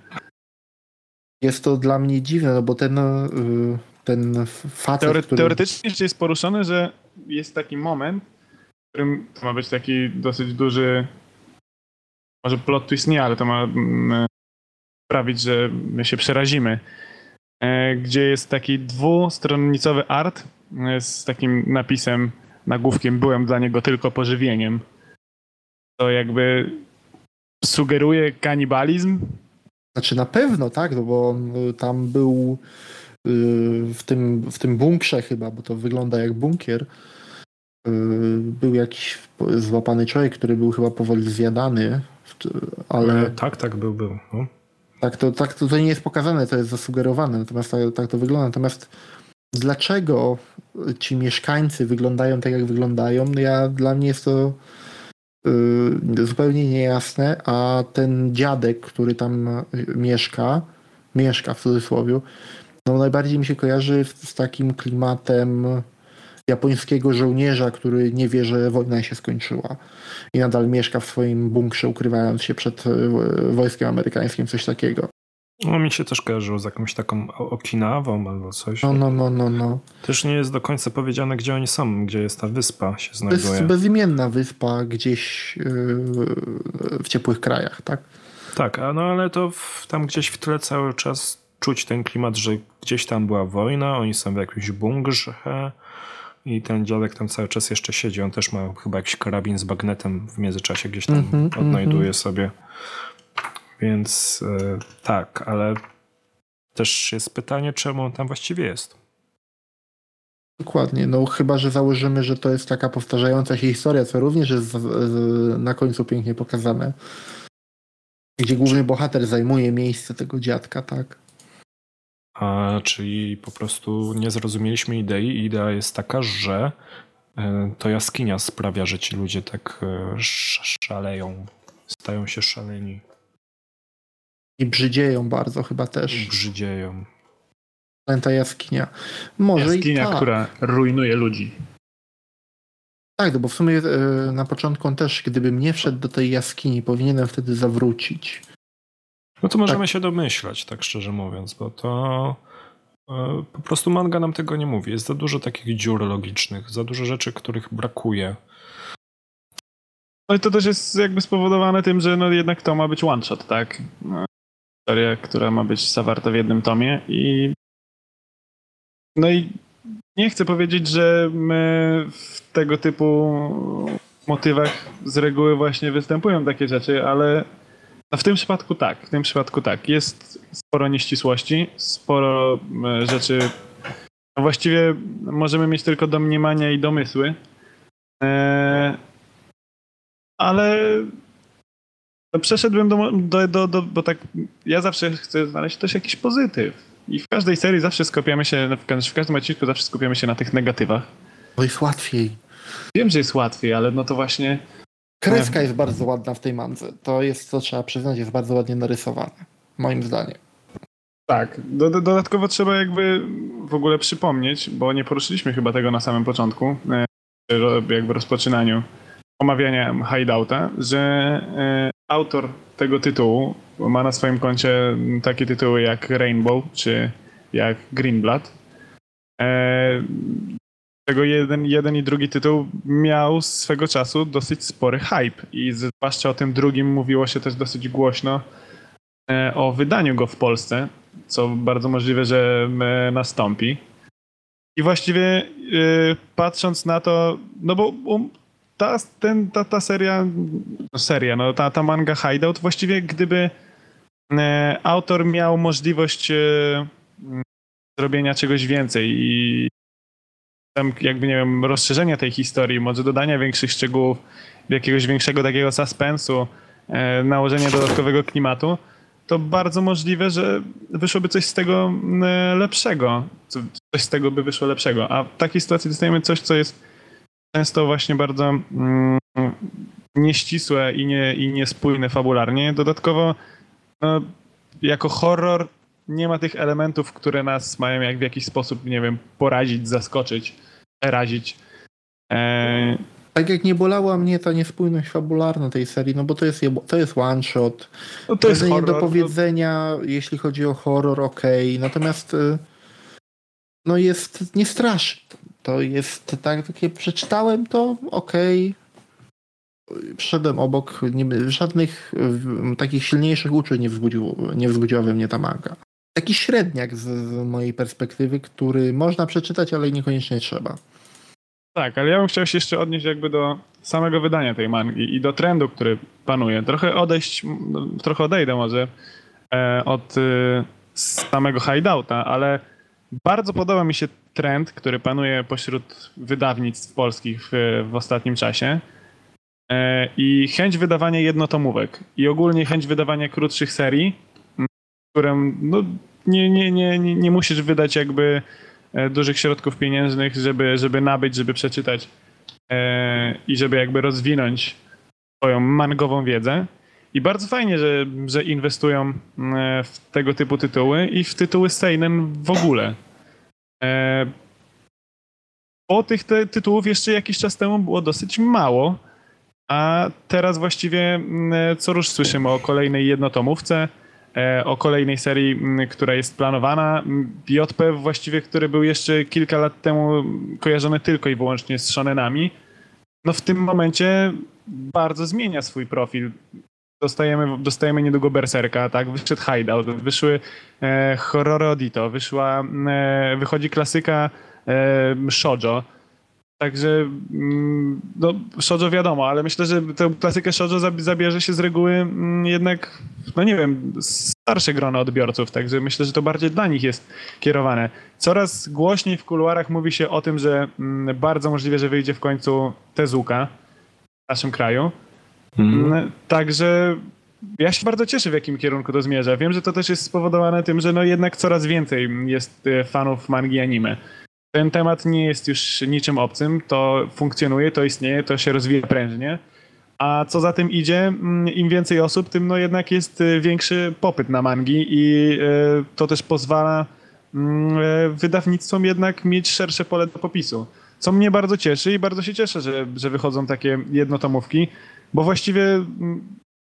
Jest to dla mnie dziwne, no bo ten, y, ten facet, Teore który... Teoretycznie jest poruszone, że jest taki moment, w którym to ma być taki dosyć duży, może plot twist nie, ale to ma mm, sprawić, że my się przerazimy. E, Gdzie jest taki dwustronnicowy art e, z takim napisem, nagłówkiem byłem dla niego tylko pożywieniem. To jakby sugeruje kanibalizm, Znaczy na pewno, tak, no bo on y, tam był y, w tym, w tym bunkrze chyba, bo to wygląda jak bunkier. y, Był jakiś złapany człowiek, który był chyba powoli zjadany, ale E, Tak, tak, był, był. No. tak to, tak to, to nie jest pokazane, to jest zasugerowane, natomiast tak, tak to wygląda. Natomiast dlaczego ci mieszkańcy wyglądają tak, jak wyglądają, no ja, dla mnie jest to zupełnie niejasne, a ten dziadek, który tam y, mieszka, mieszka w cudzysłowie, no najbardziej mi się kojarzy z, z takim klimatem japońskiego żołnierza, który nie wie, że wojna się skończyła i nadal mieszka w swoim bunkrze, ukrywając się przed y, wojskiem amerykańskim, coś takiego. No mi się też kojarzyło z jakąś taką Okinawą albo coś. No, no, no, no, no. Też nie jest do końca powiedziane, gdzie oni są, gdzie jest ta wyspa się To znajduje. jest bezimienna wyspa gdzieś yy, w ciepłych krajach, tak? Tak, a no ale to w, tam gdzieś w tle cały czas czuć ten klimat, że gdzieś tam była wojna, oni są w jakimś bungrze i ten dziadek tam cały czas jeszcze siedzi. On też ma chyba jakiś karabin z bagnetem w międzyczasie gdzieś tam Mhm, odnajduje sobie. Więc e, tak, ale też jest pytanie, czemu on tam właściwie jest. Dokładnie, no chyba, że założymy, że to jest taka powtarzająca się historia, co również jest z, z, na końcu pięknie pokazane. Gdzie główny bohater zajmuje miejsce tego dziadka, tak? A, czyli po prostu nie zrozumieliśmy idei i idea jest taka, że e, to jaskinia sprawia, że ci ludzie tak e, sz- szaleją, stają się szaleni, I brzydzieją bardzo chyba też. brzydzieją. Ta jaskinia. Może Jaskinia, i tak. która rujnuje ludzi. Tak, no bo w sumie e, na początku on też, gdybym nie wszedł do tej jaskini, powinienem wtedy zawrócić. No to możemy się domyślać, tak szczerze mówiąc, bo to e, po prostu manga nam tego nie mówi. Jest za dużo takich dziur logicznych, za dużo rzeczy, których brakuje. No i to też jest jakby spowodowane tym, że no jednak to ma być one shot, tak? Historia, która ma być zawarta w jednym tomie i no i nie chcę powiedzieć, że my w tego typu motywach z reguły właśnie występują takie rzeczy, ale no w tym przypadku tak, w tym przypadku tak. Jest sporo nieścisłości, sporo e, rzeczy, no właściwie możemy mieć tylko domniemania i domysły. E, ale no przeszedłem do, do, do, do, bo tak ja zawsze chcę znaleźć też jakiś pozytyw. I w każdej serii zawsze skupiamy się, w każdym, w każdym odcinku zawsze skupiamy się na tych negatywach. Bo jest łatwiej. Wiem, że jest łatwiej, ale no to właśnie Kreska jest bardzo ładna w tej mandze. To jest, co trzeba przyznać, jest bardzo ładnie narysowane. Moim zdaniem. tak. Do, do, dodatkowo trzeba jakby w ogóle przypomnieć, bo nie poruszyliśmy chyba tego na samym początku, e, jakby rozpoczynaniu omawiania Hideouta, że e, autor tego tytułu ma na swoim koncie takie tytuły jak Rainbow czy jak Greenblood. E, tego jeden, jeden i drugi tytuł miał swego czasu dosyć spory hype i zwłaszcza o tym drugim mówiło się też dosyć głośno e, o wydaniu go w Polsce, co bardzo możliwe, że nastąpi. I właściwie patrząc na to, no bo ta, ten, ta, ta seria, no seria, no ta, ta manga Hideout, właściwie gdyby e, autor miał możliwość e, zrobienia czegoś więcej i tam jakby, nie wiem, rozszerzenia tej historii, może dodania większych szczegółów, jakiegoś większego takiego suspensu, e, nałożenia dodatkowego klimatu, to bardzo możliwe, że wyszłoby coś z tego lepszego. Co- Coś z tego by wyszło lepszego. A w takiej sytuacji dostajemy coś, co jest często właśnie bardzo mm, nieścisłe i, nie, i niespójne fabularnie. Dodatkowo no, jako horror nie ma tych elementów, które nas mają jak w jakiś sposób, nie wiem, porazić, zaskoczyć, przerazić. E, Tak jak nie bolała mnie ta niespójność fabularna tej serii, no bo to jest, je- to jest one shot. no to jest horror. do powiedzenia, jeśli chodzi o horror, okej. Natomiast y, no jest, nie straszy. To jest tak, takie przeczytałem to, okej. Przeszedłem obok, nie, żadnych takich silniejszych uczuć nie, wzbudził, nie wzbudziła we mnie ta manga. Taki średniak z, z mojej perspektywy, który można przeczytać, ale niekoniecznie trzeba. Tak, ale ja bym chciał się jeszcze odnieść jakby do samego wydania tej mangi i do trendu, który panuje. Trochę odejść, trochę odejdę może e, od e, samego hideouta, ale bardzo podoba mi się trend, który panuje pośród wydawnictw polskich w, w ostatnim czasie e, i chęć wydawania jednotomówek i ogólnie chęć wydawania krótszych serii, m, którym no, nie, nie, nie, nie, musisz wydać jakby e, dużych środków pieniężnych, żeby, żeby nabyć, żeby przeczytać e, i żeby jakby rozwinąć swoją mangową wiedzę. I bardzo fajnie, że, że inwestują w tego typu tytuły i w tytuły seinen w ogóle. E, bo tych te, tytułów jeszcze jakiś czas temu było dosyć mało, a teraz właściwie mm, co rusz słyszymy o kolejnej jednotomówce. e, o kolejnej serii, m, która jest planowana. JP właściwie, który był jeszcze kilka lat temu kojarzony tylko i wyłącznie z shonenami, no w tym momencie bardzo zmienia swój profil. Dostajemy, dostajemy niedługo Berserka, tak? Wyszedł Hideout, wyszły e, horrory Odito, wyszła, e, wychodzi klasyka e, Shoujo. Także mm, no, Shoujo wiadomo, ale myślę, że tę klasykę Shoujo zab- zabierze się z reguły mm, jednak, no nie wiem, starsze grono odbiorców, także myślę, że to bardziej dla nich jest kierowane. Coraz głośniej w kuluarach mówi się o tym, że mm, bardzo możliwe, że wyjdzie w końcu Tezuka w naszym kraju. Mm, Także ja się bardzo cieszę, w jakim kierunku to zmierza. Wiem, że to też jest spowodowane tym, że no jednak coraz więcej jest e, fanów mangi anime. Ten temat nie jest już niczym obcym, to funkcjonuje, to istnieje, to się rozwija prężnie. A co za tym idzie, mm, im więcej osób, tym no jednak jest e, większy popyt na mangi i e, to też pozwala mm, wydawnictwom jednak mieć szersze pole do popisu. Co mnie bardzo cieszy i bardzo się cieszę, że, że wychodzą takie jednotomówki, bo właściwie mm,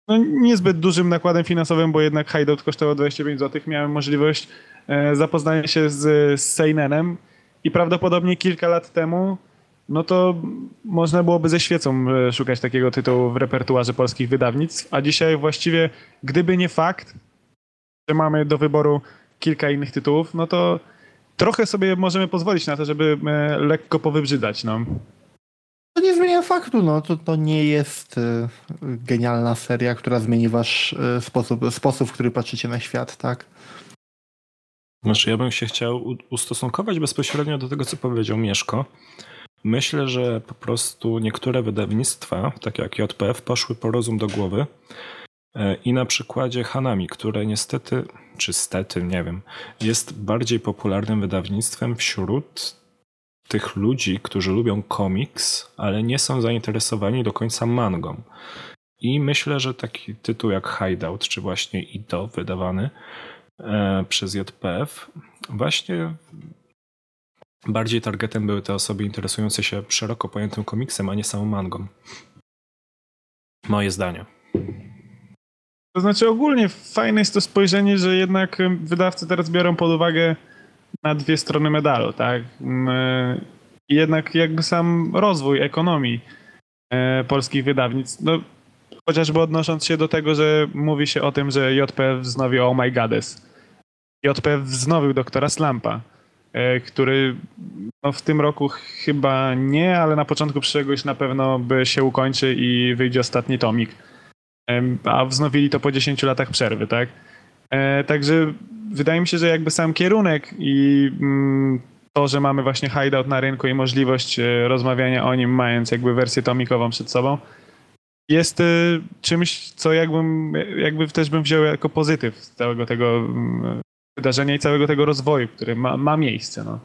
no, niezbyt dużym nakładem finansowym, bo jednak Hideout kosztował 25 zł. Miałem możliwość e, zapoznania się z, z Seinenem i prawdopodobnie kilka lat temu no to można byłoby ze świecą e, szukać takiego tytułu w repertuarze polskich wydawnictw, a dzisiaj właściwie, gdyby nie fakt, że mamy do wyboru kilka innych tytułów, no to trochę sobie możemy pozwolić na to, żeby e, lekko powybrzydzać. No. To nie zmienia faktu, no to, to nie jest y, genialna seria, która zmieni wasz y, sposób, sposób, w który patrzycie na świat, tak? Znaczy, ja bym się chciał ustosunkować bezpośrednio do tego, co powiedział Mieszko. Myślę, że po prostu niektóre wydawnictwa, tak jak JPF, poszły po rozum do głowy e, i na przykładzie Hanami, które niestety, czy stety, nie wiem, jest bardziej popularnym wydawnictwem wśród tych ludzi, którzy lubią komiks, ale nie są zainteresowani do końca mangą. I myślę, że taki tytuł jak Hideout, czy właśnie Ido, wydawany e, przez JPF, właśnie bardziej targetem były te osoby interesujące się szeroko pojętym komiksem, a nie samą mangą. Moje zdanie. To znaczy ogólnie fajne jest to spojrzenie, że jednak wydawcy teraz biorą pod uwagę na dwie strony medalu, tak? Mm, e, jednak jakby sam rozwój ekonomii e, polskich wydawnictw, no chociażby odnosząc się do tego, że mówi się o tym, że JPF wznowił Oh My Goddess. JPF wznowił Doktora Slampa, e, który no, w tym roku chyba nie, ale na początku przyszłego już na pewno by się ukończy i wyjdzie ostatni tomik. A wznowili to po 10 latach przerwy, tak? E, także wydaje mi się, że jakby sam kierunek i mm, to, że mamy właśnie hideout na rynku i możliwość e, rozmawiania o nim, mając jakby wersję tomikową przed sobą, jest e, czymś, co jakbym, jakby też bym wziął jako pozytyw z całego tego mm, wydarzenia i całego tego rozwoju, który ma, ma miejsce. No.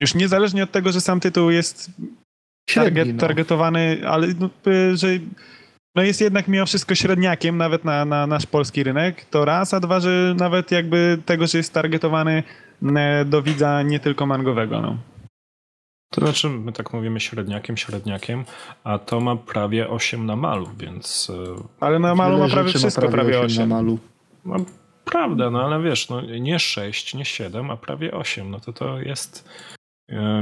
Już niezależnie od tego, że sam tytuł jest target, no. targetowany, ale no, że no jest jednak mimo wszystko średniakiem nawet na, na nasz polski rynek, to raz, a dwa, że nawet jakby tego, że jest targetowany e, do widza nie tylko mangowego. No. To znaczy, my tak mówimy średniakiem, średniakiem, a to ma prawie 8 na malu, więc e, Ale na Malu ma prawie wszystko, prawie osiem 8. Na malu. no, prawda, no ale wiesz, no, nie 6, nie 7, a prawie 8, no to to jest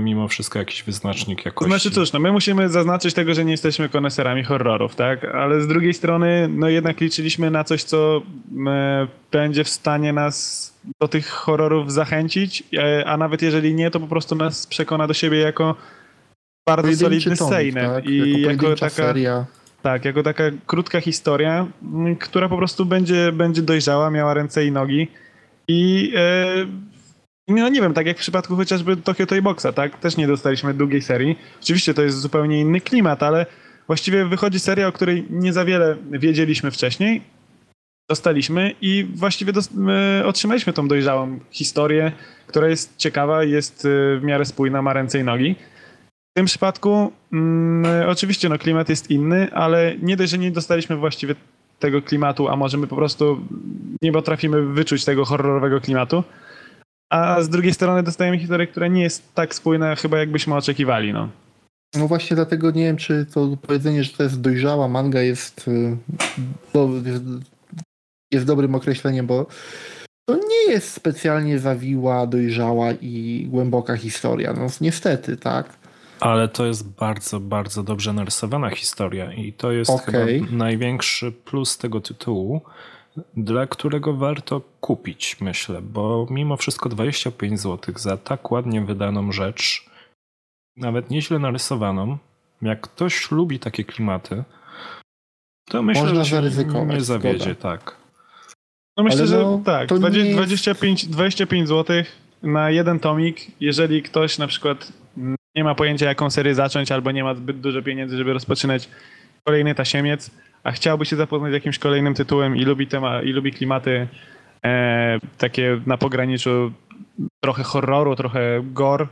mimo wszystko jakiś wyznacznik jakości. znaczy cóż, no my musimy zaznaczyć tego, że nie jesteśmy koneserami horrorów, tak? Ale z drugiej strony, no jednak liczyliśmy na coś, co e, będzie w stanie nas do tych horrorów zachęcić, e, a nawet jeżeli nie, to po prostu nas przekona do siebie jako bardzo solidny seinen tak? i jako, jako taka seria. tak, jako taka krótka historia, m, która po prostu będzie, będzie dojrzała, miała ręce i nogi. I e, no nie wiem, tak jak w przypadku chociażby Tokyo Toy Boxa, tak? Też nie dostaliśmy długiej serii. Oczywiście to jest zupełnie inny klimat, ale właściwie wychodzi seria, o której nie za wiele wiedzieliśmy wcześniej. Dostaliśmy i właściwie otrzymaliśmy tą dojrzałą historię, która jest ciekawa, jest e, w miarę spójna, ma ręce i nogi. W tym przypadku mm, oczywiście no, klimat jest inny, ale nie dość, że nie dostaliśmy właściwie tego klimatu, a może my po prostu nie potrafimy wyczuć tego horrorowego klimatu, a z drugiej strony dostajemy historię, która nie jest tak spójna chyba jakbyśmy oczekiwali. No. No właśnie dlatego nie wiem, czy to powiedzenie, że to jest dojrzała manga jest, y, jest, jest dobrym określeniem, bo to nie jest specjalnie zawiła, dojrzała i głęboka historia. No niestety, tak. Ale to jest bardzo, bardzo dobrze narysowana historia i to jest chyba największy plus tego tytułu, dla którego warto kupić, myślę, bo mimo wszystko 25 zł za tak ładnie wydaną rzecz, nawet nieźle narysowaną, jak ktoś lubi takie klimaty, to myślę, Można że nie zawiedzie, zgoda. tak. No myślę, Ale że no, tak, to nie 20, jest- 25, 25 zł na jeden tomik, jeżeli ktoś na przykład nie ma pojęcia jaką serię zacząć albo nie ma zbyt dużo pieniędzy, żeby rozpoczynać kolejny tasiemiec, a chciałby się zapoznać z jakimś kolejnym tytułem i lubi, tema, i lubi klimaty e, takie na pograniczu trochę horroru, trochę gore,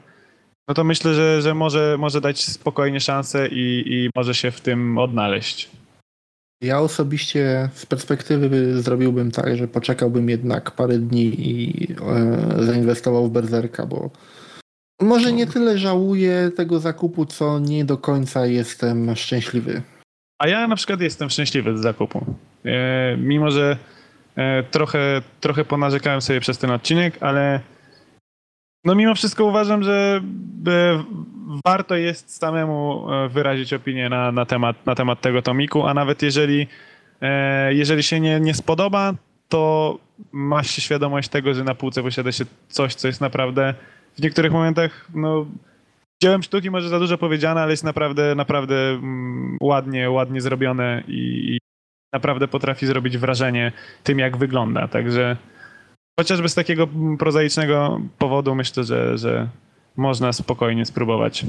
no to myślę, że, że może, może dać spokojnie szansę i, i może się w tym odnaleźć. Ja osobiście z perspektywy zrobiłbym tak, że poczekałbym jednak parę dni i e, zainwestował w Berserka, bo może nie tyle żałuję tego zakupu, co nie do końca jestem szczęśliwy. A ja na przykład jestem szczęśliwy z zakupu. E, mimo, że e, trochę, trochę ponarzekałem sobie przez ten odcinek, ale no mimo wszystko uważam, że e, warto jest samemu e, wyrazić opinię na, na, temat, na temat tego tomiku, a nawet jeżeli, e, jeżeli się nie, nie spodoba, to ma się świadomość tego, że na półce posiada się coś, co jest naprawdę w niektórych momentach no, dziełem sztuki może za dużo powiedziane, ale jest naprawdę, naprawdę mm, ładnie, ładnie zrobione i, i naprawdę potrafi zrobić wrażenie tym, jak wygląda. Także chociażby z takiego mm, prozaicznego powodu myślę, że, że można spokojnie spróbować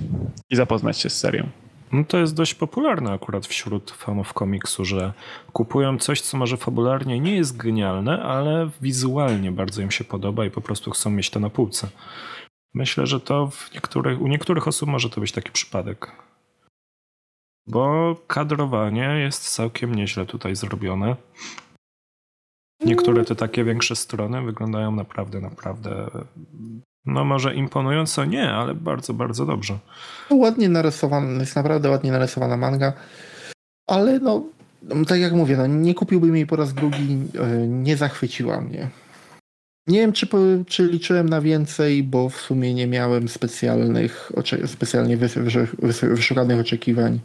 i zapoznać się z serią. No to jest dość popularne akurat wśród fanów komiksu, że kupują coś, co może fabularnie nie jest genialne, ale wizualnie bardzo im się podoba i po prostu chcą mieć to na półce. Myślę, że to niektórych, u niektórych osób może to być taki przypadek. Bo kadrowanie jest całkiem nieźle tutaj zrobione. Niektóre te takie większe strony wyglądają naprawdę, naprawdę. No może imponująco nie, ale bardzo, bardzo dobrze. Ładnie narysowana, jest naprawdę ładnie narysowana manga, ale no, tak jak mówię, no, nie kupiłbym jej po raz drugi, e, nie zachwyciła mnie. Nie wiem, czy, czy liczyłem na więcej, bo w sumie nie miałem specjalnych, specjalnie wys, wys, wys, wyszukanych oczekiwań.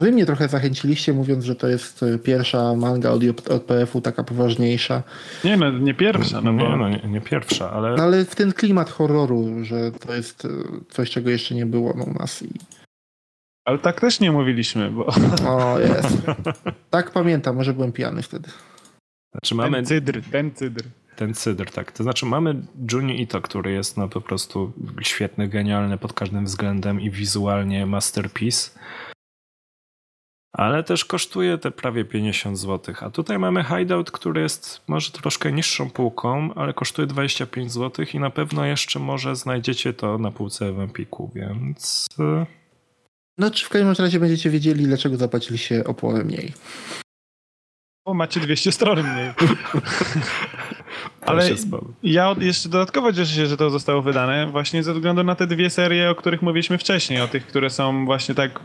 Wy mnie trochę zachęciliście, mówiąc, że to jest e, pierwsza manga od, od PF-u, taka poważniejsza. Nie no, nie pierwsza, no bo nie, no, nie, nie pierwsza, ale No ale w ten klimat horroru, że to jest e, coś, czego jeszcze nie było no, u nas. I... ale tak też nie mówiliśmy, bo O, jest. Tak pamiętam, może byłem pijany wtedy. znaczy mamy ten cydr, ten cydr. Ten cydr, tak. To znaczy mamy Juni Ito, który jest no po prostu świetny, genialny pod każdym względem i wizualnie masterpiece. Ale też kosztuje te prawie 50 zł. A tutaj mamy Hideout, który jest może troszkę niższą półką, ale kosztuje 25 zł i na pewno jeszcze może znajdziecie to na półce w Empiku, więc e, No, czy w każdym razie będziecie wiedzieli, dlaczego zapłaciliście o połowę mniej. O, macie 200 stron mniej. Ale. Ja jeszcze dodatkowo cieszę się, że to zostało wydane, właśnie ze względu na te dwie serie, o których mówiliśmy wcześniej, o tych, które są właśnie tak,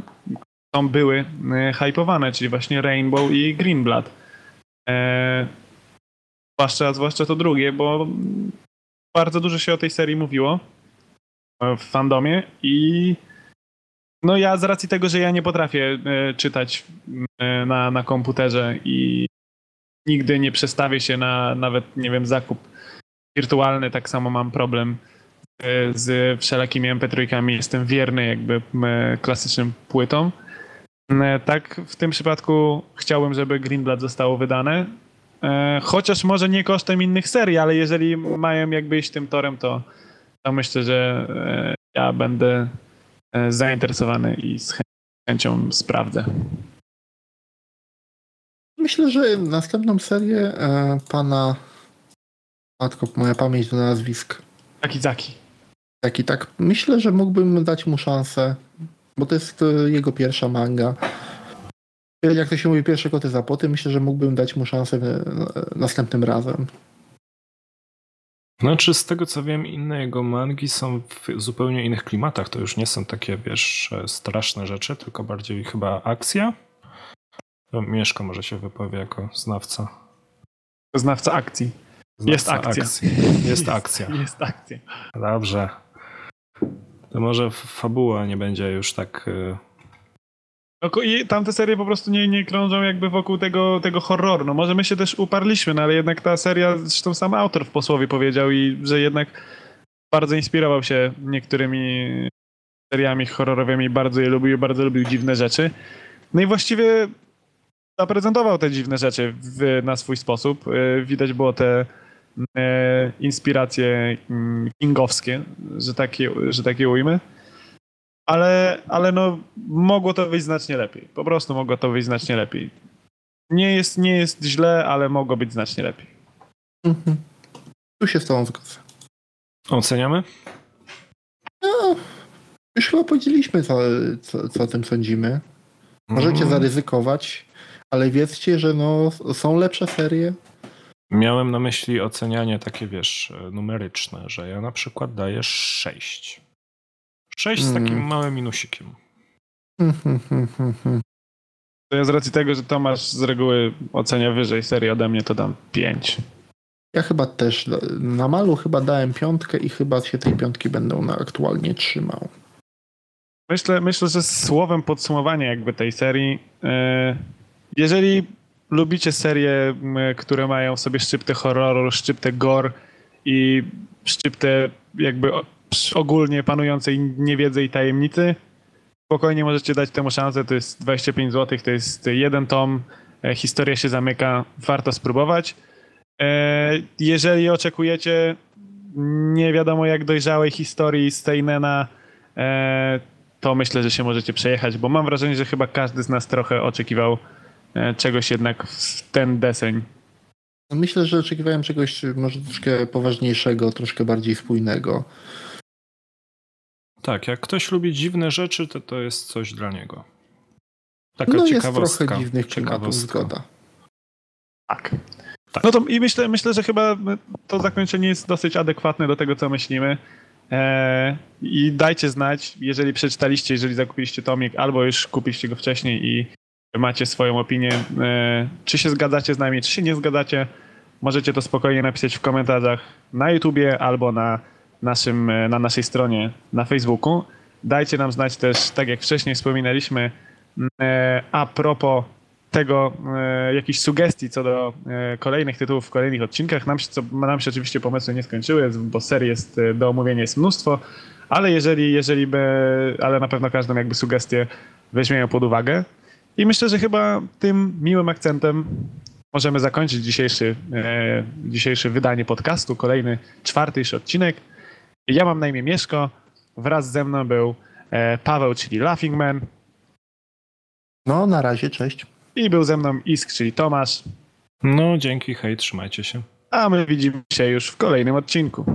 są były e, hypowane, czyli właśnie Rainbow i Greenblood. E, zwłaszcza, zwłaszcza to drugie, bo bardzo dużo się o tej serii mówiło e, w fandomie i no ja z racji tego, że ja nie potrafię e, czytać na, na komputerze i nigdy nie przestawię się na nawet, nie wiem, zakup wirtualny, tak samo mam problem e, z wszelakimi MP3. Jestem wierny jakby klasycznym płytom. E, Tak, w tym przypadku chciałbym, żeby Greenblood zostało wydane. E, Chociaż może nie kosztem innych serii, ale jeżeli mają jakby iść tym torem, to, to myślę, że ja będę zainteresowany i z chę- chęcią sprawdzę. Myślę, że następną serię e, pana. Matko, moja pamięć do nazwisk. Taki zaki. Tak i tak. Myślę, że mógłbym dać mu szansę, bo to jest e, jego pierwsza manga. Jak to się mówi, pierwsze koty za poty, myślę, że mógłbym dać mu szansę e, następnym razem. Znaczy, z tego co wiem, inne jego mangi są w zupełnie innych klimatach. To już nie są takie, wiesz, straszne rzeczy, tylko bardziej chyba akcja. To Mieszko może się wypowie jako znawca. Znawca akcji. Znawca Jest akcja. Akcji. Jest akcja. Jest akcja. Dobrze. To może fabuła nie będzie już tak. y, No, i tamte serie po prostu nie, nie krążą jakby wokół tego, tego horroru. No może my się też uparliśmy, no ale jednak ta seria, zresztą sam autor w posłowie powiedział i że jednak bardzo inspirował się niektórymi seriami horrorowymi, bardzo je lubił, bardzo lubił dziwne rzeczy. No i właściwie zaprezentował te dziwne rzeczy w, na swój sposób. Y, Widać było te e, inspiracje mm, kingowskie, że takie, że takie ujmy. Ale, ale no, mogło to wyjść znacznie lepiej. Po prostu mogło to wyjść znacznie lepiej. Nie jest, nie jest źle, ale mogło być znacznie lepiej. Mhm. Tu się z tobą zgodzę. Oceniamy? No, już chyba podzieliliśmy, co, co, co o tym sądzimy. Możecie Mm, zaryzykować, ale wiedzcie, że no, są lepsze serie. Miałem na myśli ocenianie takie, wiesz, numeryczne, że ja na przykład daję 6. 6 z Mm. takim małym minusikiem. To ja z racji tego, że Tomasz z reguły ocenia wyżej serię ode mnie, to dam 5. Ja chyba też na malu chyba dałem piątkę i chyba się tej piątki będę na aktualnie trzymał. Myślę, myślę, że słowem podsumowania jakby tej serii, e, jeżeli lubicie serie, które mają sobie szczyptę horroru, szczyptę gore i szczyptę jakby ogólnie panującej niewiedzy i tajemnicy, spokojnie możecie dać temu szansę. To jest 25 zł, to jest jeden tom, e, historia się zamyka, warto spróbować. E, Jeżeli oczekujecie nie wiadomo jak dojrzałej historii Steinena, e, to myślę, że się możecie przejechać, bo mam wrażenie, że chyba każdy z nas trochę oczekiwał czegoś jednak w ten deseń. Myślę, że oczekiwałem czegoś może troszkę poważniejszego, troszkę bardziej spójnego. Tak, jak ktoś lubi dziwne rzeczy, to to jest coś dla niego. Taka No jest trochę dziwnych klimatów, zgoda. Tak. Tak. No to i myślę, myślę, że chyba to zakończenie jest dosyć adekwatne do tego, co myślimy. E, I dajcie znać, jeżeli przeczytaliście, jeżeli zakupiliście tomik, albo już kupiliście go wcześniej i macie swoją opinię, e, czy się zgadzacie z nami, czy się nie zgadzacie. Możecie to spokojnie napisać w komentarzach na YouTubie albo na, naszym, e, na naszej stronie na Facebooku. Dajcie nam znać też, tak jak wcześniej wspominaliśmy, e, a propos tego, jakichś sugestii co do kolejnych tytułów w kolejnych odcinkach. Nam się, co, nam się oczywiście pomysły nie skończyły, bo serii jest do omówienia jest mnóstwo, ale jeżeli, jeżeli by, ale na pewno każdą jakby sugestię weźmiemy pod uwagę. I myślę, że chyba tym miłym akcentem możemy zakończyć dzisiejszy, e, dzisiejsze wydanie podcastu, kolejny czwarty już odcinek. Ja mam na imię Mieszko, wraz ze mną był e, Paweł, czyli Laughing Man No, na razie, cześć. i był ze mną Isk, czyli Tomasz. No, dzięki, hej, trzymajcie się. A my widzimy się już w kolejnym odcinku.